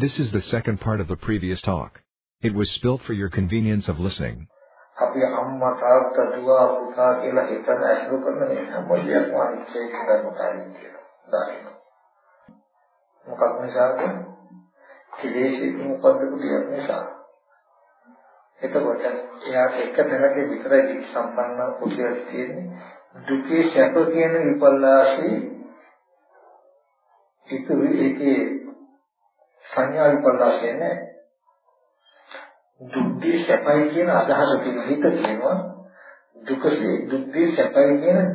This is the second part of the previous talk. It was spilt for your convenience of listening. අපි අම්මා තාත්තා දුව පුතා කියලා හිතන අසුර කරන මේ හැම දෙයක්ම අනිත්‍ය කියලා මොකක්ද කියලා. දාන්න. මොකක් නිසාද? කෙලෙසි මොකද්ද කියන නිසා. එතකොට එයාට එක තැනක විතරයි දික් සම්පන්න කුසියක් තියෙන්නේ. දුකේ සැප කියන විපල්ලාසී ඉතුරු ඒකේ සංඥා විපල්ලාසය නෑ. දුක්දී සැපයි කියන අදහස තියෙන හිත කියනවා දුකසේ දුක්දී සැපයි කියන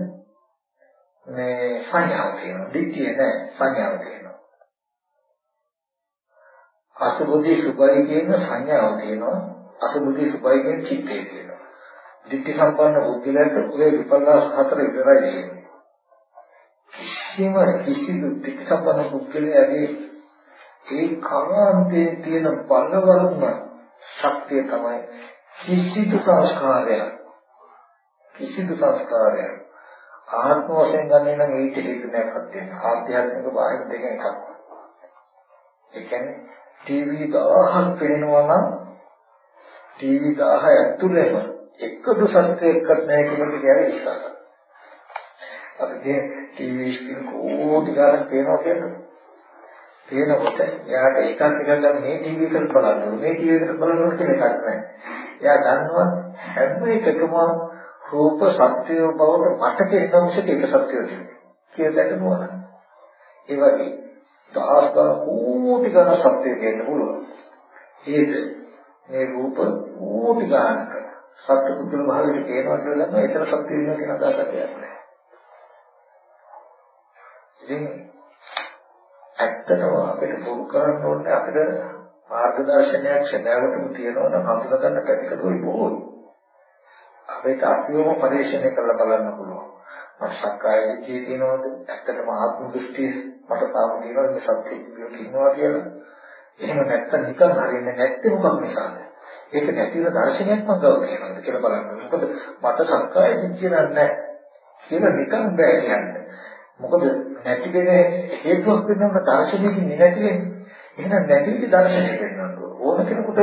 මේ සංඥාව තියෙනවා. දිට්ඨිය නෑ සංඥාව තියෙනවා. අසුබුද්ධි සුභයි කියන සංඥාව තියෙනවා. අසුබුද්ධි සුභයි කියන චිත්තය තියෙනවා. දිට්ඨි සම්පන්න බුද්ධිලට ඔය විපල්ලාස හතර විතරයි තියෙන්නේ. කිසිම කිසිදු දිට්ඨි සම්පන්න බුද්ධිලයාගේ ඒ කාමාන්තයේ තියෙන බලවත්ම ශක්තිය තමයි කිසිදු සංස්කාරයක් කිසිදු සංස්කාරයක් ආත්ම වශයෙන් ගන්නේ නම් ඊට හේතු නැකත් වෙන ආධ්‍යාත්මික බාහිර දෙකෙන් එකක්. ඒ කියන්නේ ටීවී 1000ක් පෙනෙනවා නම් ටීවී 1000 ඇතුළේම එකදු සත්‍යයක්වත් නැහැ කියන එක කියන්නේ විශ්වාස. අපි ටීවී ස්ක්‍රීන් කෝටි ගණන් පේනවා කියන්නේ පේනකොට එයාට එකක් එකක් ගන්න මේ ටීවී එකට බලන්න මේ ටීවී එකට බලනකොට කියන එකක් නැහැ. එයා දන්නවා හැම එකකම රූප සත්‍ය බවට මට පේන මිසක ඒක සත්‍ය නෙවෙයි. කියලා දැනනවා. ඒ වගේ දහස් ගණන් කෝටි ගණන් සත්‍ය කියන්න පුළුවන්. ඒක මේ රූප කෝටි ගණනක සත්‍ය පුදුල භාවයට කියනවා කියලා දන්නවා ඒතර සත්‍ය වෙනවා කියන අදහසක් නැහැ. ඉතින් ඇත්තටම අපිට පුරු කරන්න ඕනේ අපිට මාර්ගදර්ශනයක් සදාවටම තියෙනවා නම් හඳුනා ගන්න පැතිකඩුවයි බොහෝයි. අපිට අපිවම පරිශ්‍රණය කරලා බලන්න පුළුවන්. මට සක්කාය දිට්ඨිය තියෙනවද? ඇත්තටම ආත්ම දෘෂ්ටිය මට තාම තියෙනවද මේ සත්‍ය කියනවා කියලා? එහෙම නැත්තම් නිකන් හරියන්නේ නැත්තේ මොකක් නිසාද? ඒක නැති වෙන දර්ශනයක් මම ගාව තියෙනවද කියලා බලන්න. මොකද මට සක්කාය දිට්ඨිය නැහැ කියලා නිකන් බෑ කියන්නේ. මොකද නැති වෙන හේතුවක් වෙනම දර්ශනයකින් නැති වෙන්නේ. එහෙනම් නැති වෙච්ච දර්ශනයක් වෙන්න ඕන කෙනෙකුට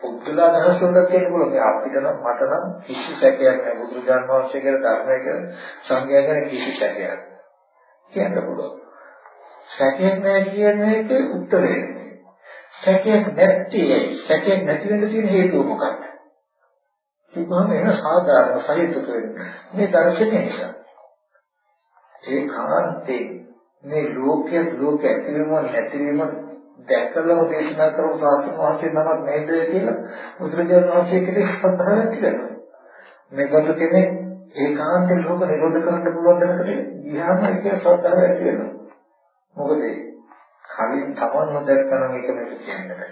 පුද්ගල අදහස වලට කියන්න පුළුවන්. මේ අපිට නම් මට නම් කිසි සැකයක් නැහැ. බුදුරජාණන් වහන්සේ කියලා ධර්මය කියලා සංඝයා ගැන කිසි සැකයක් කියන්න පුළුවන්. සැකයක් නැහැ කියන එකට උත්තරේ සැකයක් නැත්තේ සැකයක් නැති වෙන්න තියෙන හේතුව මොකක්ද? කිව්වම එන සාධාරණ සහිතක වෙන්නේ මේ දර්ශනය නිසා. ඒ කාන්තේ මේ ලෝකයේ ලෝක ඇතිවීම නැතිවීම දැකලම දේශනා කරපු සාස්ත්‍ර වහන්සේ නමක් නේද කියලා බුදුරජාණන් වහන්සේ කෙනෙක් සඳහන් කරනවා. මේ බඳු කෙනෙක් ඒකාන්තයෙන් ලෝක නිරෝධ කරන්න පුළුවන් දැනකට ගියාම ඒක සත්‍යව ඇති වෙනවා. මොකද කලින් තමන්ම දැක්කනම් ඒක නෙවෙයි කියන්නේ.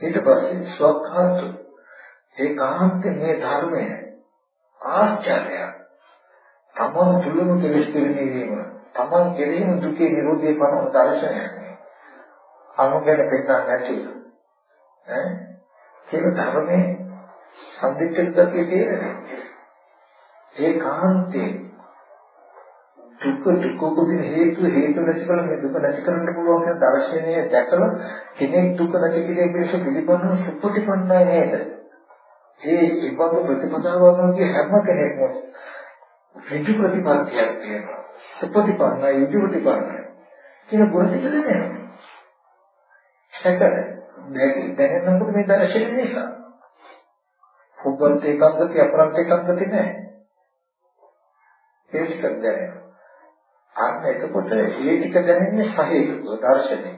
ඊට පස්සේ ස්වකහාත ඒකාන්තයෙන් මේ ධර්මය ආශ්චර්යයක් තමන් තුළම කෙලෙස් පිළිනීම තමන් කෙරෙහිම දුකේ නිරෝධය පනවන දර්ශනයක් අනුගෙන පෙන්නන්න නැති. ඈ? කියන ධර්මයේ සම්දික්කල ගතිය තියෙනවා ඒ කාන්තේ දුක දුක උපදින හේතු හේතු නැති කල මේ දුක නැති කරන්න පුළුවන් කියන දර්ශනය දැකලා කෙනෙක් දුක නැති කිරීම පිණිස පිළිපන්න සුපටිපන්නයි නේද? ඒ ඉබඳු ප්‍රතිපදාවකගේ හැම කෙනෙක්ම ඍජු ප්‍රතිපත්තියක් තියෙනවා. සුපටිපන්නයි ඍජු ප්‍රතිපන්නයි. කියන ගුණ ටික දැනෙනවා. ඒක දැනෙනකොට මේ දර්ශනය නිසා. උපන්ත ඒකාන්තති අපරන්ත ඒකාන්තති නැහැ. ඒ ටික දැනෙනවා. අන්න එතකොට මේ ටික දැනෙන්නේ සහේතුක දර්ශනය.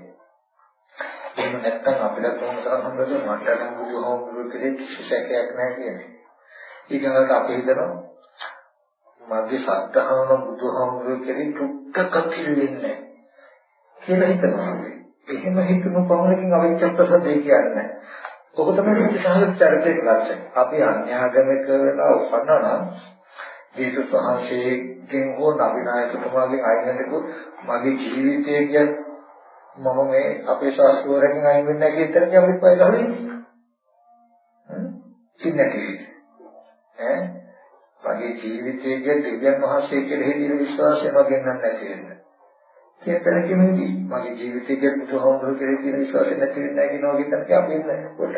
එහෙම නැත්නම් අපිට කොහොමද කරන්නේ මට නම් බුදුහාමුදුරුවෝ කෙරේ කිසි සැකයක් නැහැ කියන්නේ. ඊගොල්ලන්ට අපි හිතනවා මගේ සත්‍යහම බුදුහාමුදුරුවෝ කෙරේ චුට්ටක් කිල්ලෙන්නේ කියලා හිතනවා. එහෙම හිතන පමණකින් අවිච්ඡප්පසදේ කියන්නේ. ඔක තමයි විචාරක චරිතයේ ලක්ෂණ. අපි අන්‍යාගමික වෙලා උපන්නා නම් ජේසුස් වහන්සේගෙන් හෝ නබිනායකතුමාගෙන් අයිනකු මගේ ජීවිතය කියන මම මේ අපේ ශාස්ත්‍රවරකින් අයින් වෙන්නේ නැහැ කියන තරම් අපිට පය ගහලා ඉන්නේ. හ්ම් ඉන්නේ ඈ මගේ ජීවිතයේ දිව්‍යන් වහන්සේ කෙරෙහි දින විශ්වාසය මගෙන් නැති වෙන්න. කියන තැනකෙමදී මගේ ජීවිතයේ බුදුහාමුදුරුවෝ කෙරේ තියෙන විශ්වාසය නැති වෙන්නේ නැහැ කියන වගේ තැනක අපි ඉන්නේ කොට.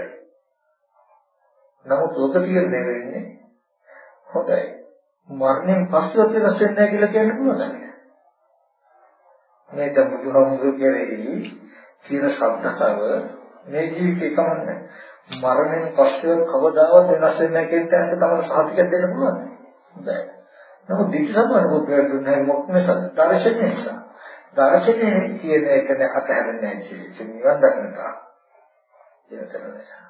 නමුත් ලෝක තීරණය වෙන්නේ හොඳයි. මරණයෙන් පස්සේ වෙනස් වෙන්නේ නැහැ කියලා කියන්න පුළුවන්. මේ දැන් බුදුහාමුදුරුවෝ කෙරෙහි කියන ශබ්දතාව මේ ජීවිතේ කමන්නේ. මරණයෙන් පස්සේ කවදාවත් වෙනස් වෙන්නේ නැහැ කියන තැනක තමයි සාහිතික දෙන්න පුළුවන්. බෑ. නමුත් දිට්ඨිසම්පන්න පුද්ගලයන් දුන්නේ මොකක් නිසා? දර්ශනය නිසා. දර්ශනය කියන එක දැන් අතහැරෙන්නේ නැහැ ජීවිතේ නිවන් දකින්නට. ඒකතර නිසා.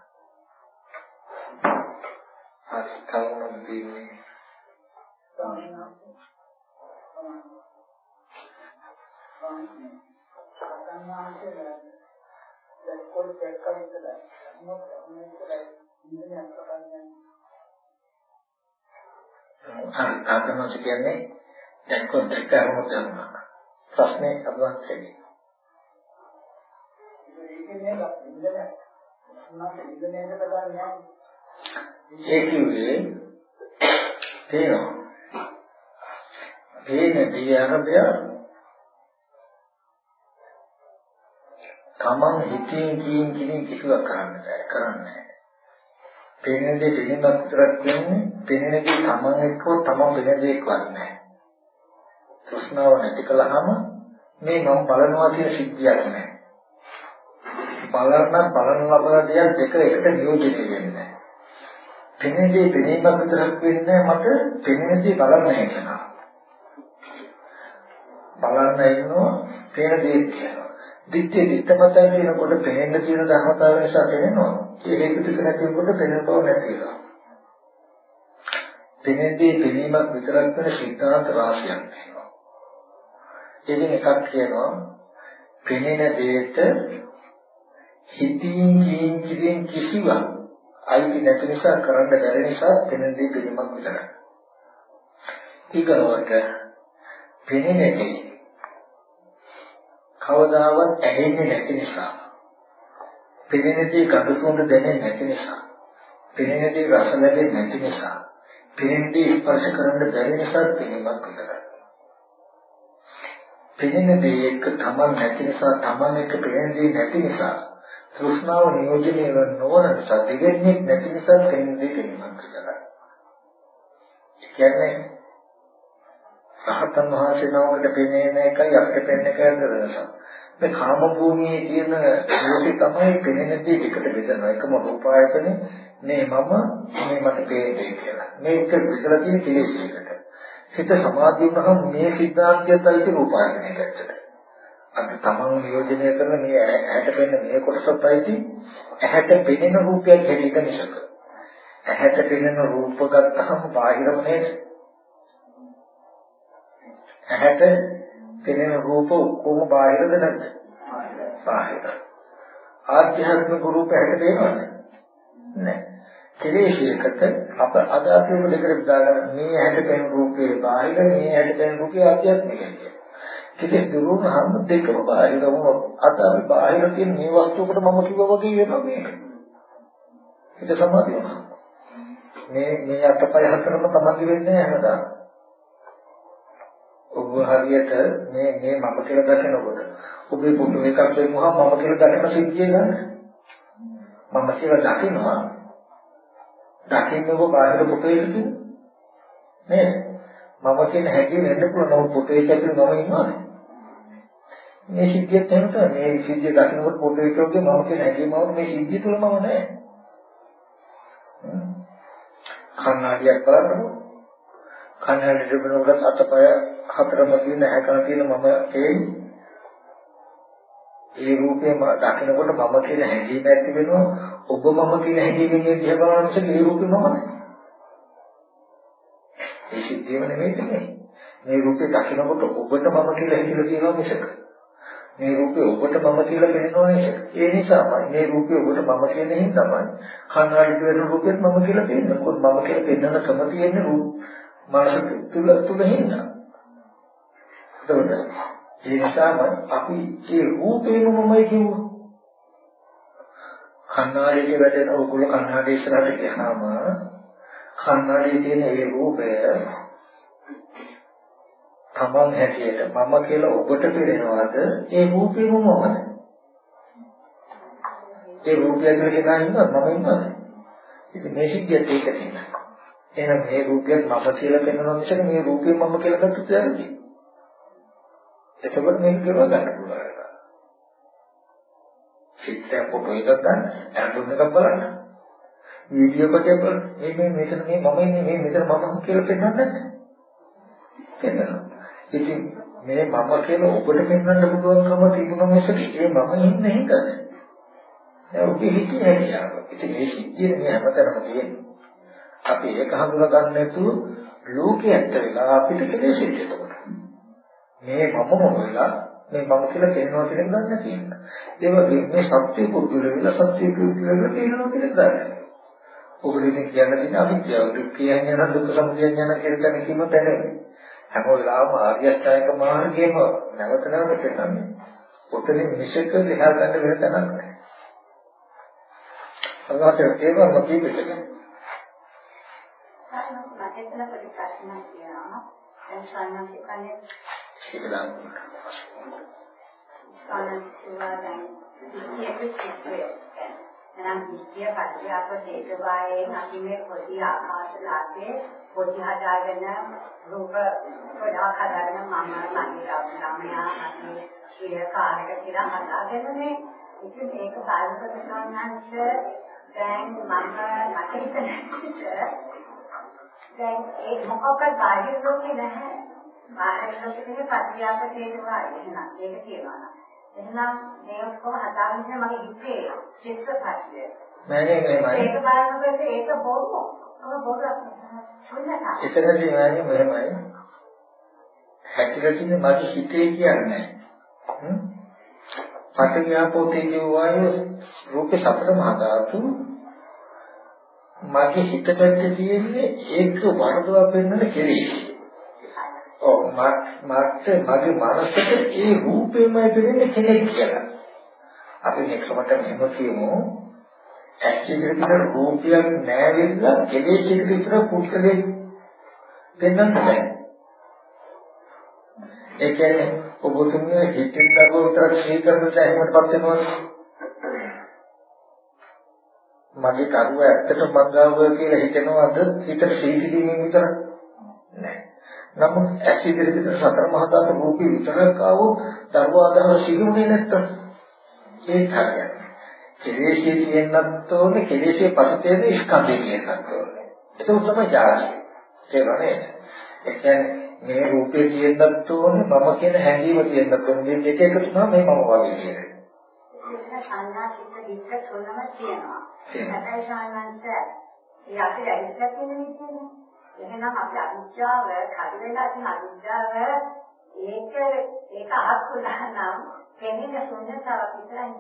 හරි කවුරුද දෙන්නේ? හරි ආත්මෝච කියන්නේ දැන් කොන්දක් කරමුත් යනවා ප්‍රශ්නේ අදවත් වෙන්නේ. ඒ කිව්වේ තේනවා. තේන දියරබය තමන් හිතේ කියින් කියින් කිසිවක් කරන්න බෑ කරන්නේ. පෙනෙන දේ පිළිබඳව විතරක් වෙන්නේ පෙනෙන දේ තමන් එක්කව තමන් වෙන දෙයක් වන්නේ. තෘෂ්ණාව නැති කළාම මේ මම බලනවා කියන සිද්ධියක් නෑ. බලන්න බලන ලබන දේක් දෙක එකට නියෝජනය වෙන්නේ නෑ. පෙනෙන්නේ පෙනීමක් විතරක් වෙන්නේ මට පෙනෙන්නේ බලන්න හිතනවා. බලන්න ඉන්නවා පේන දේ කියනවා. දිත්තේ දිත්තමතයි කියනකොට පෙනෙන්න තියෙන ධර්මතාවය නිසා පෙනෙනවා. ඒ හේතු ටික නැතිවෙනකොට පෙනෙන බව නැති වෙනවා. පෙනෙන්නේ පෙනීමක් විතරක් වෙන සිද්ධාන්ත රාශියක් වෙනවා. එදින එකක් කියනවා පෙනෙන දෙයට හිතින් කියින් කියින් කිසිවක් අයිති නැති නිසා කරන්න බැරි නිසා පෙනෙන දේ පිළිමක් විතරයි. ඊගොල්ලෝට පෙනෙන දේ කවදාවත් ඇහෙන්නේ නැති නිසා පෙනෙන දේ ගඳ සුවඳ දැනෙන්නේ නැති නිසා පෙනෙන දේ රස ලැබෙන්නේ නැති නිසා පෙනෙන දේ ස්පර්ශ කරන්න බැරි නිසා පෙනීමක් විතරයි. පෙනෙන දේ එක්ක තමන් නැති නිසා තමන් එක්ක පෙනෙන දේ නැති නිසා තෘෂ්ණාව නියෝජනය නොවන නිසා දෙවෙන්නේ නැති නිසා පෙනෙන දේ පෙනීමක් විතරයි. කියන්නේ රහතන් වහන්සේ නමකට පෙනෙන එකයි අපිට පෙනෙන එකයි වෙනස. මේ කාම භූමියේ තියෙන දෝෂي තමයි පෙනෙන දේ එකට බෙදනවා. එකම රූපායතනේ මේ මම මේ මට පේන්නේ කියලා. මේක විතර තියෙන කෙලෙසයකට. හිත සමාධිය වුණාම මේ සිද්ධාන්තයත් අයිති රූපායතනය පැත්තට. අද තමන් නියෝජනය කරන මේ ඇහැට පෙනෙන මේ කොටසත් අයිති ඇහැට පෙනෙන රූපයක් හැටියට මිසක. ඇහැට පෙනෙන රූප ගත්තහම බාහිරම නේද? ඇහැට පෙනෙන රූප කොහොම බාහිරද නැද්ද? බාහිර. ආධ්‍යාත්මික රූප ඇහැට පේනවද? නැහැ. කෙලෙෂයකට අප අද අපි උඹ දෙකට බෙදාගන්න මේ හැට පෙන රූපේ බාහිර මේ හැට පෙන රූපේ ආධ්‍යාත්මික කෙලෙස් දුරුනහම දෙකම බාහිරම අද අපි බාහිර තියෙන මේ වස්තුවකට මම කිව්වා වගේ වෙනවා මේක. ඒක සමාධිය. මේ මේ අතපය හතරම තමයි වෙන්නේ හැමදාම. ඔබ හරියට මේ මේ මම කියලා දකිනකොට ඔබේ පුතු එකක් දෙමුවා මම කියලා දකින සිද්ධිය ගන්න. මම කියලා දකිනවා දකින්නකො බාහිර පොතේද නේද මම කියන හැටි වෙන්න පුළුවන්. නමුත් පොතේ ඇතුළේ මම ඉන්නවානේ. මේ සිද්ධියත් එහෙම තමයි. මේ සිද්ධිය දකින්නකොට පොතේ ඇතුළේ මම කියන හැටි මම මේ සිද්ධිය තුල මම නැහැ. කන්නාඩියක් බලන්නකො කන්නාඩියට බලනකොට අතපය හතරම තියෙන හැකන තියෙන මම තේන්නේ ඒ රූපේ දකිනකොට මම කියන හැඟීම ඇති වෙනවා. ඔබ මම කියන හැඟීමෙන් දිහා බලන නිසා ඒ රූපේ මම නෑ ඒ සිද්ධියම නෙමෙයි තියෙන්නේ. මේ රූපේ දකිනකොට ඔබට මම කියලා හිතලා තියෙනවා මිසක. මේ රූපේ ඔබට මම කියලා පේනවා මිසක. ඒ නිසාමයි මේ රූපේ ඔබට මම කියන හින්දාමයි. කන්නාඩි වෙන රූපෙත් මම කියලා පේන්නේ මොකද මම කියලා පෙන්වන ක්‍රම තියෙන්නේ රූප. මානස තුල තුල හින්දා එතකොට ඒ නිසාම අපි ඒ රූපේම මමයි කිව්වා. කන්නාඩියේ වැටෙන උගුල කන්නාඩිය ඉස්සරහට ගියාම කන්නාඩියේ තියෙන ඒ රූපය තමන් හැටියට මම කියලා ඔබට පේනවාද ඒ රූපේ මොනවද? ඒ රූපය කියලා ඉන්නවද මම ඉන්නවද? ඉතින් මේ සිද්ධියත් ඒක තියෙනවා. එහෙනම් මේ රූපයත් මම කියලා පෙන්වනවා මිසක මේ රූපේ මම කියලා ගත්තොත් වැරදි. එතකොට මේක කියලා ගන්න පුළුවන්. චිත්‍රය ෆොටෝ එකක් ගන්න, ඇල්බම් එකක් බලන්න. වීඩියෝ එකක් බලන්න. මේ මේ මෙතන මේ මම ඉන්නේ මේ මෙතන මම කියලා පෙන්වන්නේ නැහැ. පෙන්වනවා. ඉතින් මේ මම කියන ඔබට පෙන්වන්න පුළුවන්කම තිබුණා මිසක ඒ මම ඉන්නේ හිතද? ඒ ඔබේ හිතේ හැදියාව. ඉතින් මේ සිද්ධිය මේ හැමතැනම තියෙන්නේ. අපි ඒක හඳුනා ගන්න නැතුව ලෝකයට වෙලා අපිට කෙලෙසිට එතකොට. මේ මම මොනවද? මේ මම කියලා කියනවා කියන ගන්න තියෙනවා. ඒ වගේ මේ සත්‍ය පුදුල වෙලා සත්‍ය පුදුල වෙලා කියනවා කියන ගන්න. ඔබට ඉතින් කියන්න තියෙන අවිද්‍යාව දුක් කියන්නේ නම් දුක් සමුදය ඥාන කියලා කෙනෙක් කිව්ව තැන. හැම වෙලාවම ආර්ය අෂ්ටාංග මාර්ගයේම නැවත නැවත පෙන්නන්නේ. ඔතනින් මිසක දෙහා ගන්න වෙන තැනක් නැහැ. අරකට ඒකම කීපෙක. මට එතන පොඩි ප්‍රශ්නයක් තියෙනවා. දැන් සාමාන්‍ය කන්නේ ඉතලම් සානසුවාදන් එනම් විද්‍ය පත්‍යාප හේතුවායෙන් අපි මේ පොඩි ආකාශලාගේ පොඩි හදාගෙන රූප ගොඩාක් හදාගෙන මම මගේ ළමයා මගේ ශ්‍රීකාරක කියලා හදාගෙන මේ ඉතින් මේක බලනකොට සාමාන්‍යංශ දැන් මම මට හිතන්නේ දැන් ඒ මොකක්ද බාහිර ලෝකේ නැහැ බාහිර ලෝකෙදී පත්‍යාප හේතුවා එහෙනම් ඒක කියනවා නම් එහෙනම් මේ ඔක්කොම හදාගෙන මගේ හිතේ චිත්තපත්‍ය. නෑ නෑ නෑ ඒක බලනකොට ඒක බොරු. ඔක බොරු ශුන්‍යතා. එතනදී නෑ මෙහෙමයි. හැටිලා තියෙන මගේ හිතේ කියන්නේ. හ්ම්. පටිඝාපෝතේ කියවායේ රූපේ සතර මහා ධාතු මගේ හිත පැත්තේ තියෙන්නේ ඒක වරදවා පෙන්වන කෙලෙස්. ඔව් මට මගේ මනසට ඒ රූපෙමයි පෙනෙන්නේ කෙනෙක් කියලා. අපි මේකට මෙහෙම කියමු. ඇක්චුලි විතර රූපයක් නැවෙලා කෙලෙස් එක විතර පුත්කලේ දෙන්නත් බෑ. ඒ කියන්නේ ඔබතුමිය හිතින් දරුවෝ විතර ශ්‍රී කරනට එහෙමපත් වෙනවද? මගේ කරුව ඇත්තට මංගාව කියලා හිතනවද? හිතට සීතිදීමින් විතර නෑ. නමුත් ඇස් ඉදිරියට සතර මහා ධාතු රූපේ විතරක් ආවොත් දරුවා අදහන සිහිුනේ නැත්තම් ඒ කාර්යය. කෙලෙසේ තියෙන්නත් ඕනේ කෙලෙසේ පසුතේන ස්කන්ධේ තියෙන්නත් ඕනේ. ඒක තමයි ජාති. තේරුණේ? ඒ කියන්නේ මේ රූපේ තියෙන්නත් ඕනේ මම කියන හැඟීම තියෙන්නත් ඕනේ. මේ දෙක එකතු වුණා මේ මම වගේ කියන්නේ. සංඥා චිත්ත විත්ත තුනම තියෙනවා. හැබැයි ශානන්ත ඒ අපේ ඇවිස්සක් වෙන විදිහනේ. එහෙනම් අපි අවිද්‍යාව කඩ වෙලා තියෙන අවිද්‍යාව ඒක ඒක අහක්ුණා නම් කෙනෙක් ශුන්‍යතාව විතරයි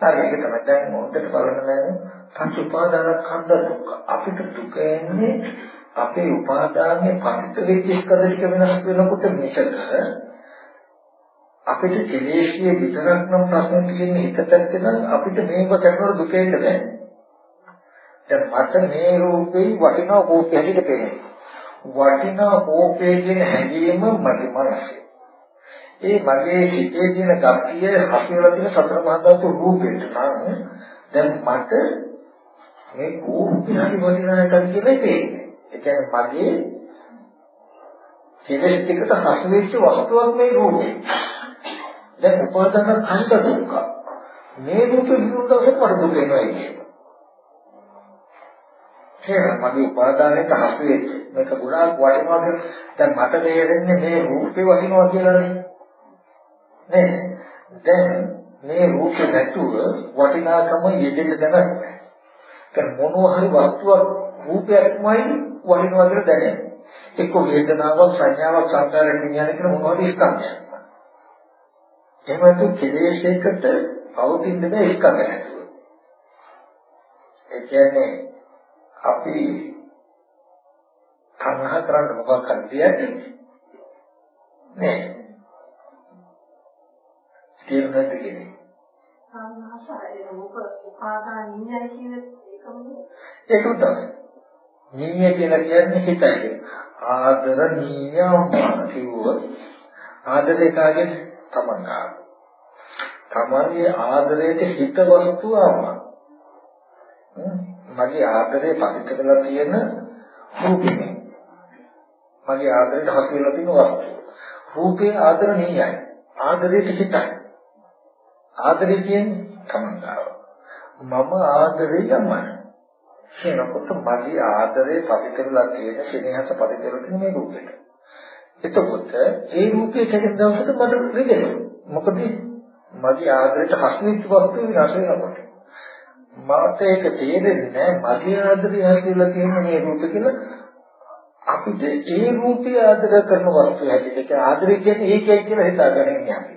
හරි ඒක තමයි දැන් මොකද බලන්න පංච උපාදාන කන්ද දුක් අපිට දුක එන්නේ අපේ උපාදානයේ පතිත වෙච්ච ස්කන්ධ ටික වෙනස් වෙනකොට මිසක අපිට කෙලෙසිය විතරක් නම් ප්‍රශ්න තියෙන හිත පැත්තේ නම් අපිට මේක කරනකොට දුක එන්න බෑ දැන් මට මේ රූපේ වටිනා කෝපය හැටියට පේනවා. වටිනා කෝපය කියන හැඟීම මගේ මනසේ. ඒ මගේ හිතේ තියෙන ගතිය හසුරලා තියෙන සතර මහා ධාතු රූපෙට නම් දැන් මට මේ කෝපය හරි වටිනා එකක් කියලා පේන්නේ. ඒ කියන්නේ මගේ කෙලෙස් ටිකට හසු වෙච්ච වස්තුවක් මේ රූපේ. දැන් උපාදාන කන්ද දුක්ඛ. මේ රූපේ විඳුන දවසට මට දුක එනවා කියන්නේ. තේරෙන මගේ උපාදානයට හසු වෙච්ච මේක ගුණාක් වටිනවා කියන දැන් මට තේරෙන්නේ මේ රූපේ වටිනවා කියලානේ. නේද දැන් මේ රූපේ නැතුව වටිනාකම යෙදෙන්න දැනගන්න. දැන් මොනවා හරි වස්තුවක් රූපයක්මයි වටිනවා කියලා දැනෙන එක්ක වේදනාවක් සංඥාවක් සංකාරයක් විඥාන කියන මොනවද ස්කන්ධයක් එහෙම තු කෙලෙසයකට පවතින බෑ ස්කන්ධ නැතුව. ඒ කියන්නේ අපි තණ්හා කරන්න මොකක් හරි තියන්නේ නේ තේරුණාද කියන්නේ? සම්මාසය රූප උපාදාන නිඤ්ඤය කියන එකම ඒක තමයි නිඤ්ඤය කියලා කියන්නේ හිතයි. ආදරණීයම කිව්වොත් ආදරේ කාගේ තමන් ආව. තමන්ගේ ආදරයට හිත වස්තුව අම්මා. මගේ ආදරේ පරිත කරලා තියෙන රූපේ. මගේ ආදරයට හසු වෙලා තියෙන වස්තුව. රූපේ ආදරණීයයි. ආදරයට හිතයි. ආදරේ කියන්නේ තමන් ආව. මම ආදරේ යමයි. කියනකොට මගේ ආදරේ පරිතරලා තියෙන සෙනෙහස පරිතරලා තියෙන මේ රූපෙට. එතකොට ඒ රූපේ කැඩෙන දවසට මට රිදෙනවා. මොකද මගේ ආදරයට හසුවිච්ච වස්තු විනාශ වෙනකොට. මට ඒක තේරෙන්නේ නැහැ මගේ ආදරය හසුවිලා තියෙන මේ රූප කියලා අපිට ඒ රූපය ආදර කරන වස්තු හැටියට ඒක ආදරය කියන්නේ ඒකයි කියලා හිතාගන්න ඉන්නේ අපි.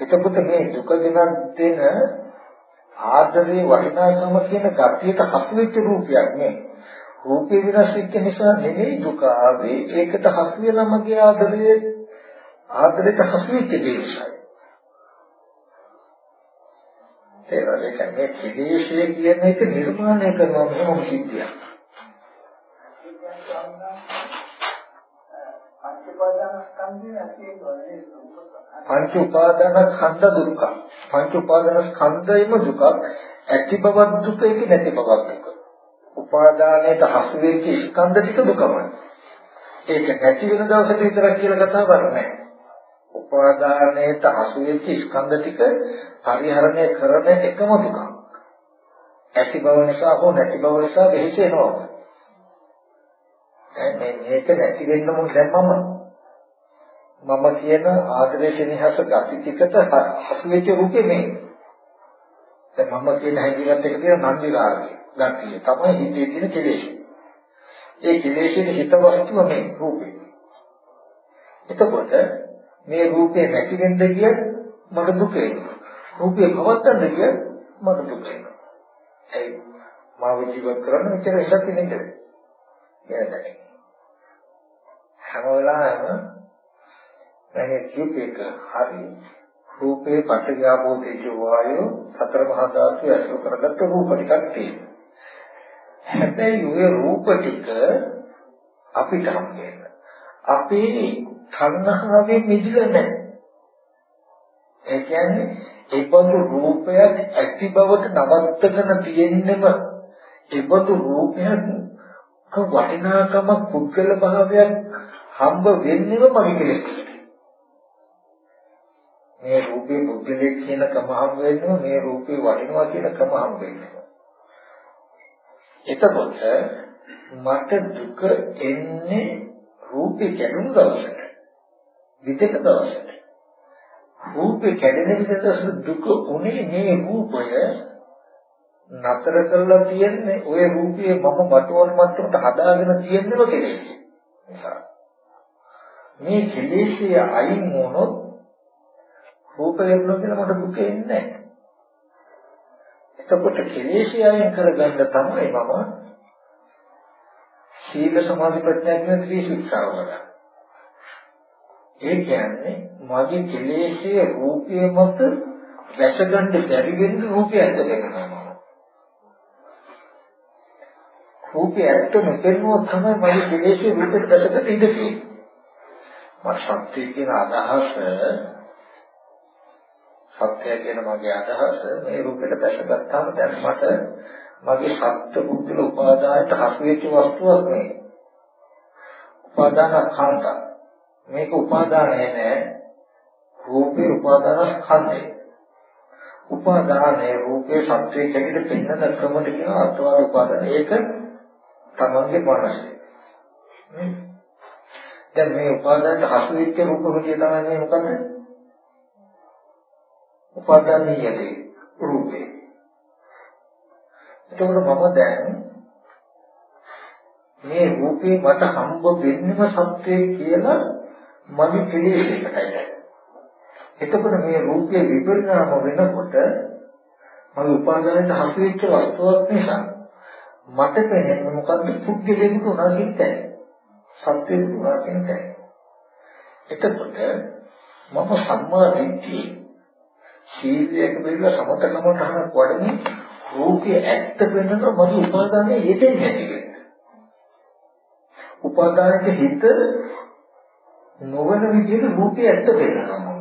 එතකොට මේ දුක ගෙනත් දෙන ආදරේ වටිනාකම කියන ගතියට හසු වෙච්ච රූපයක් නේ. රූපේ විනාශ වෙච්ච නිසා නෙමෙයි දුක ආවේ. ඒකට හසු වෙලා මගේ ආදරේ ආදරයට හසු වෙච්ච දේශය. ඒ වගේ කියන්නේ කිදේශය කියන එක නිර්මාණය කරනවා මොනම සිද්ධියක්. පංච උපාදාන ස්කන්ධ දුක්ඛ. පංච උපාදාන ස්කන්ධයම දුකක්. ඇති බවක් දුක ඒක නැති බවක් දුක. උපාදානයට හසු වෙච්ච ස්කන්ධ ටික දුකමයි. ඒක නැති වෙන දවසට විතරක් කියලා කතාවක් නැහැ. උපාදානයට හසු වෙච්ච ස්කන්ධ ටික පරිහරණය කරන එකම දුකක්. ඇති බව නිසා හෝ නැති බව නිසා වෙහෙසෙනවා. දැන් මේක නැති වෙන්න මොකද දැන් මම මම කියන ආදරේ සෙනෙහස ගති ටිකට හසු වෙච්ච රූපේ මේ. දැන් මම කියන හැඟීමත් එක තියෙන නන්දි රාගය ගතිය තමයි හිතේ තියෙන කෙලෙස්. ඒ කෙලෙස්යේ හිත වස්තුව මේ රූපේ. එතකොට මේ රූපේ නැති වෙන්න කිය මට දුක එනවා. රූපේ පවත්තන්න කිය මට දුක එනවා. ඒ මාව ජීවත් කරන්න මෙච්චර ඉස්සත් නෙමෙයි. එහෙනම් හැම වෙලාවෙම මේ කියපේක හරි රූපේ පටවියාපෝ තේජෝ වායෝ සතර මහා ධාතු ඇසුරු කරගත්ත රූප ටිකක් තියෙනවා. හැබැයි ওই රූප ටික අපිට හම්බෙන්න. අපේ තණ්හාවෙන් මිදිලා නැහැ. ඒ කියන්නේ ඒ බඳු රූපයක් ඇති බවට නවත්තගෙන තියෙන්නෙම ඒ බඳු රූපයක් වටිනාකම පුද්ගල භාවයක් හම්බ වෙන්නේම මගේ කෙලෙස්. මේ රූපේ පුද්ගලෙක් කියන කම හම් වෙනවා මේ රූපේ වටිනවා කියන කම හම් වෙනවා එතකොට මට දුක එන්නේ රූපේ කැඩුණු දවසට. විදක දවසට. රූපේ කැඩෙන විදිහට දුක උනේ මේ රූපය නතර කරලා තියන්නේ ওই රූපයේ මම බටවල් මට්ටමට හදාගෙන තියෙන්නම කෙලෙස් නිසා මේ කෙලෙස්ය අයින් වුණොත් රූප වේදනා කියලා මට දුක එන්නේ නැහැ. එතකොට කෙලෙෂය අයින් කරගන්න තමයි මම සීල සමාධි ප්‍රඥා කියන ත්‍රි ශික්ෂාව වඩා. ඒ කියන්නේ මගේ කෙලෙෂයේ රූපයේ මත වැසගන්න බැරි වෙන්න රූපය ඇත්ත වෙනවා. රූපය ඇත්ත නොපෙනුනොත් තමයි මගේ කෙලෙෂයේ රූපෙට වැසගන්න ඉඩ තියෙන්නේ. මට සත්‍ය කියන අදහස සත්‍යය කියන මගේ අදහස මේ රූපෙට දැකගත්තාම දැන් මට මගේ සත්‍ය බුද්ධල උපාදානයට හසු වෙච්ච වස්තුවක් මේ. උපාදාන khanda. මේක උපාදානය නෑ. රූපේ උපාදාන khande. උපාදානයේ රූපේ සත්‍යයේ කැඩිට පෙන්වන ක්‍රමට කියන අත්වාද උපාදාන. ඒක තමන්ගේ මනසේ. දැන් මේ උපාදානයට හසු වෙච්ච රූප රුචිය තමයි මේ මොකද? උපාදානීයදී රූපේ. එතකොට මම දැන් මේ රූපේ මට හම්බ වෙන්නම සත්‍යය කියලා මගේ කෙලෙසකටයි. එතකොට මේ රූපේ විපරිණාම වෙනකොට මගේ උපාදානයට හසු වෙච්ච වස්තුවක් නිසා මට පෙනෙන්නේ මොකද්ද පුද්ගලයෙකුට උනා කියන තැන. සත්‍යෙට උනා කියන තැන. එතකොට මම සම්මා දිට්ඨිය සීලයක බෙල්ල සමතකමට හරක් වඩමින් රූපය ඇත්ත වෙනන මගේ උපාදානය යෙදෙන්නේ නැති වෙන්නේ. උපාදානයේ හිත නොවන විදිහට රූපය ඇත්ත වෙනවා.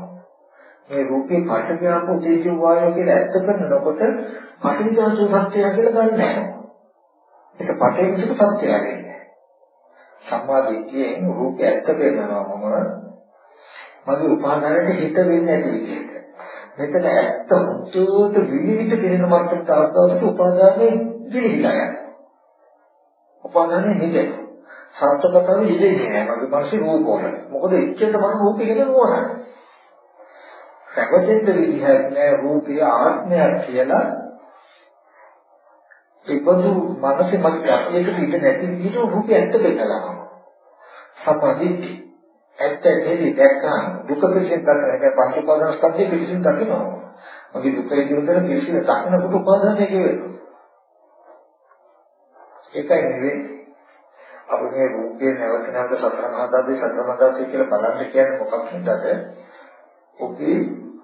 මේ රූපේ පටවියාපෝ තේජෝ වායෝ කියලා ඇත්ත කරනකොට පටිවිදාසු සත්‍යය කියලා ගන්න නැහැ. ඒක පටිවිසු සත්‍යය වෙන්නේ. සම්මා දිට්ඨියෙන් රූපය ඇත්ත වෙනවා මම මගේ උපාදානයේ හිත වෙන්නේ නැති විදිහට. මෙතන ඇත්ත මුතුට විවිධ කෙරෙන මට්ටමට ආවොත් උපාදානයේ දිලිහිලා යනවා. උපාදානයේ නිදේ. සත්‍යකතාවේ නිදෙන්නේ නැහැ මගේ පස්සේ රූප වල. මොකද එච්චරට මම රූපේ කියන නෝනයි. සැකසෙන්න විදිහක් නෑ රූපය ආත්මයක් කියලා ඒබඳු මනසේ මගේ අපේකට ඉඳ නැති විදිහට රූපය ඇත්ත බෙදලා සම්පදිට්ඨි ඇත්ත දෙවි දැක්කම දුක පිළිසින් දකින එක පංච උපාදාන ස්කන්ධය පිළිසින් දකිනවා. මගේ දුකේ ජීවිතේ පිළිසින් දකිනකොට උපාදානය කියවෙනවා ඒකයි නෙවෙයි. අපි මේ රූපේ නැවත නැවත සතර මහා ධාතුවේ සතර මහා ධාතුවේ කියලා බලන්න කියන්නේ මොකක්ද? ඔබේ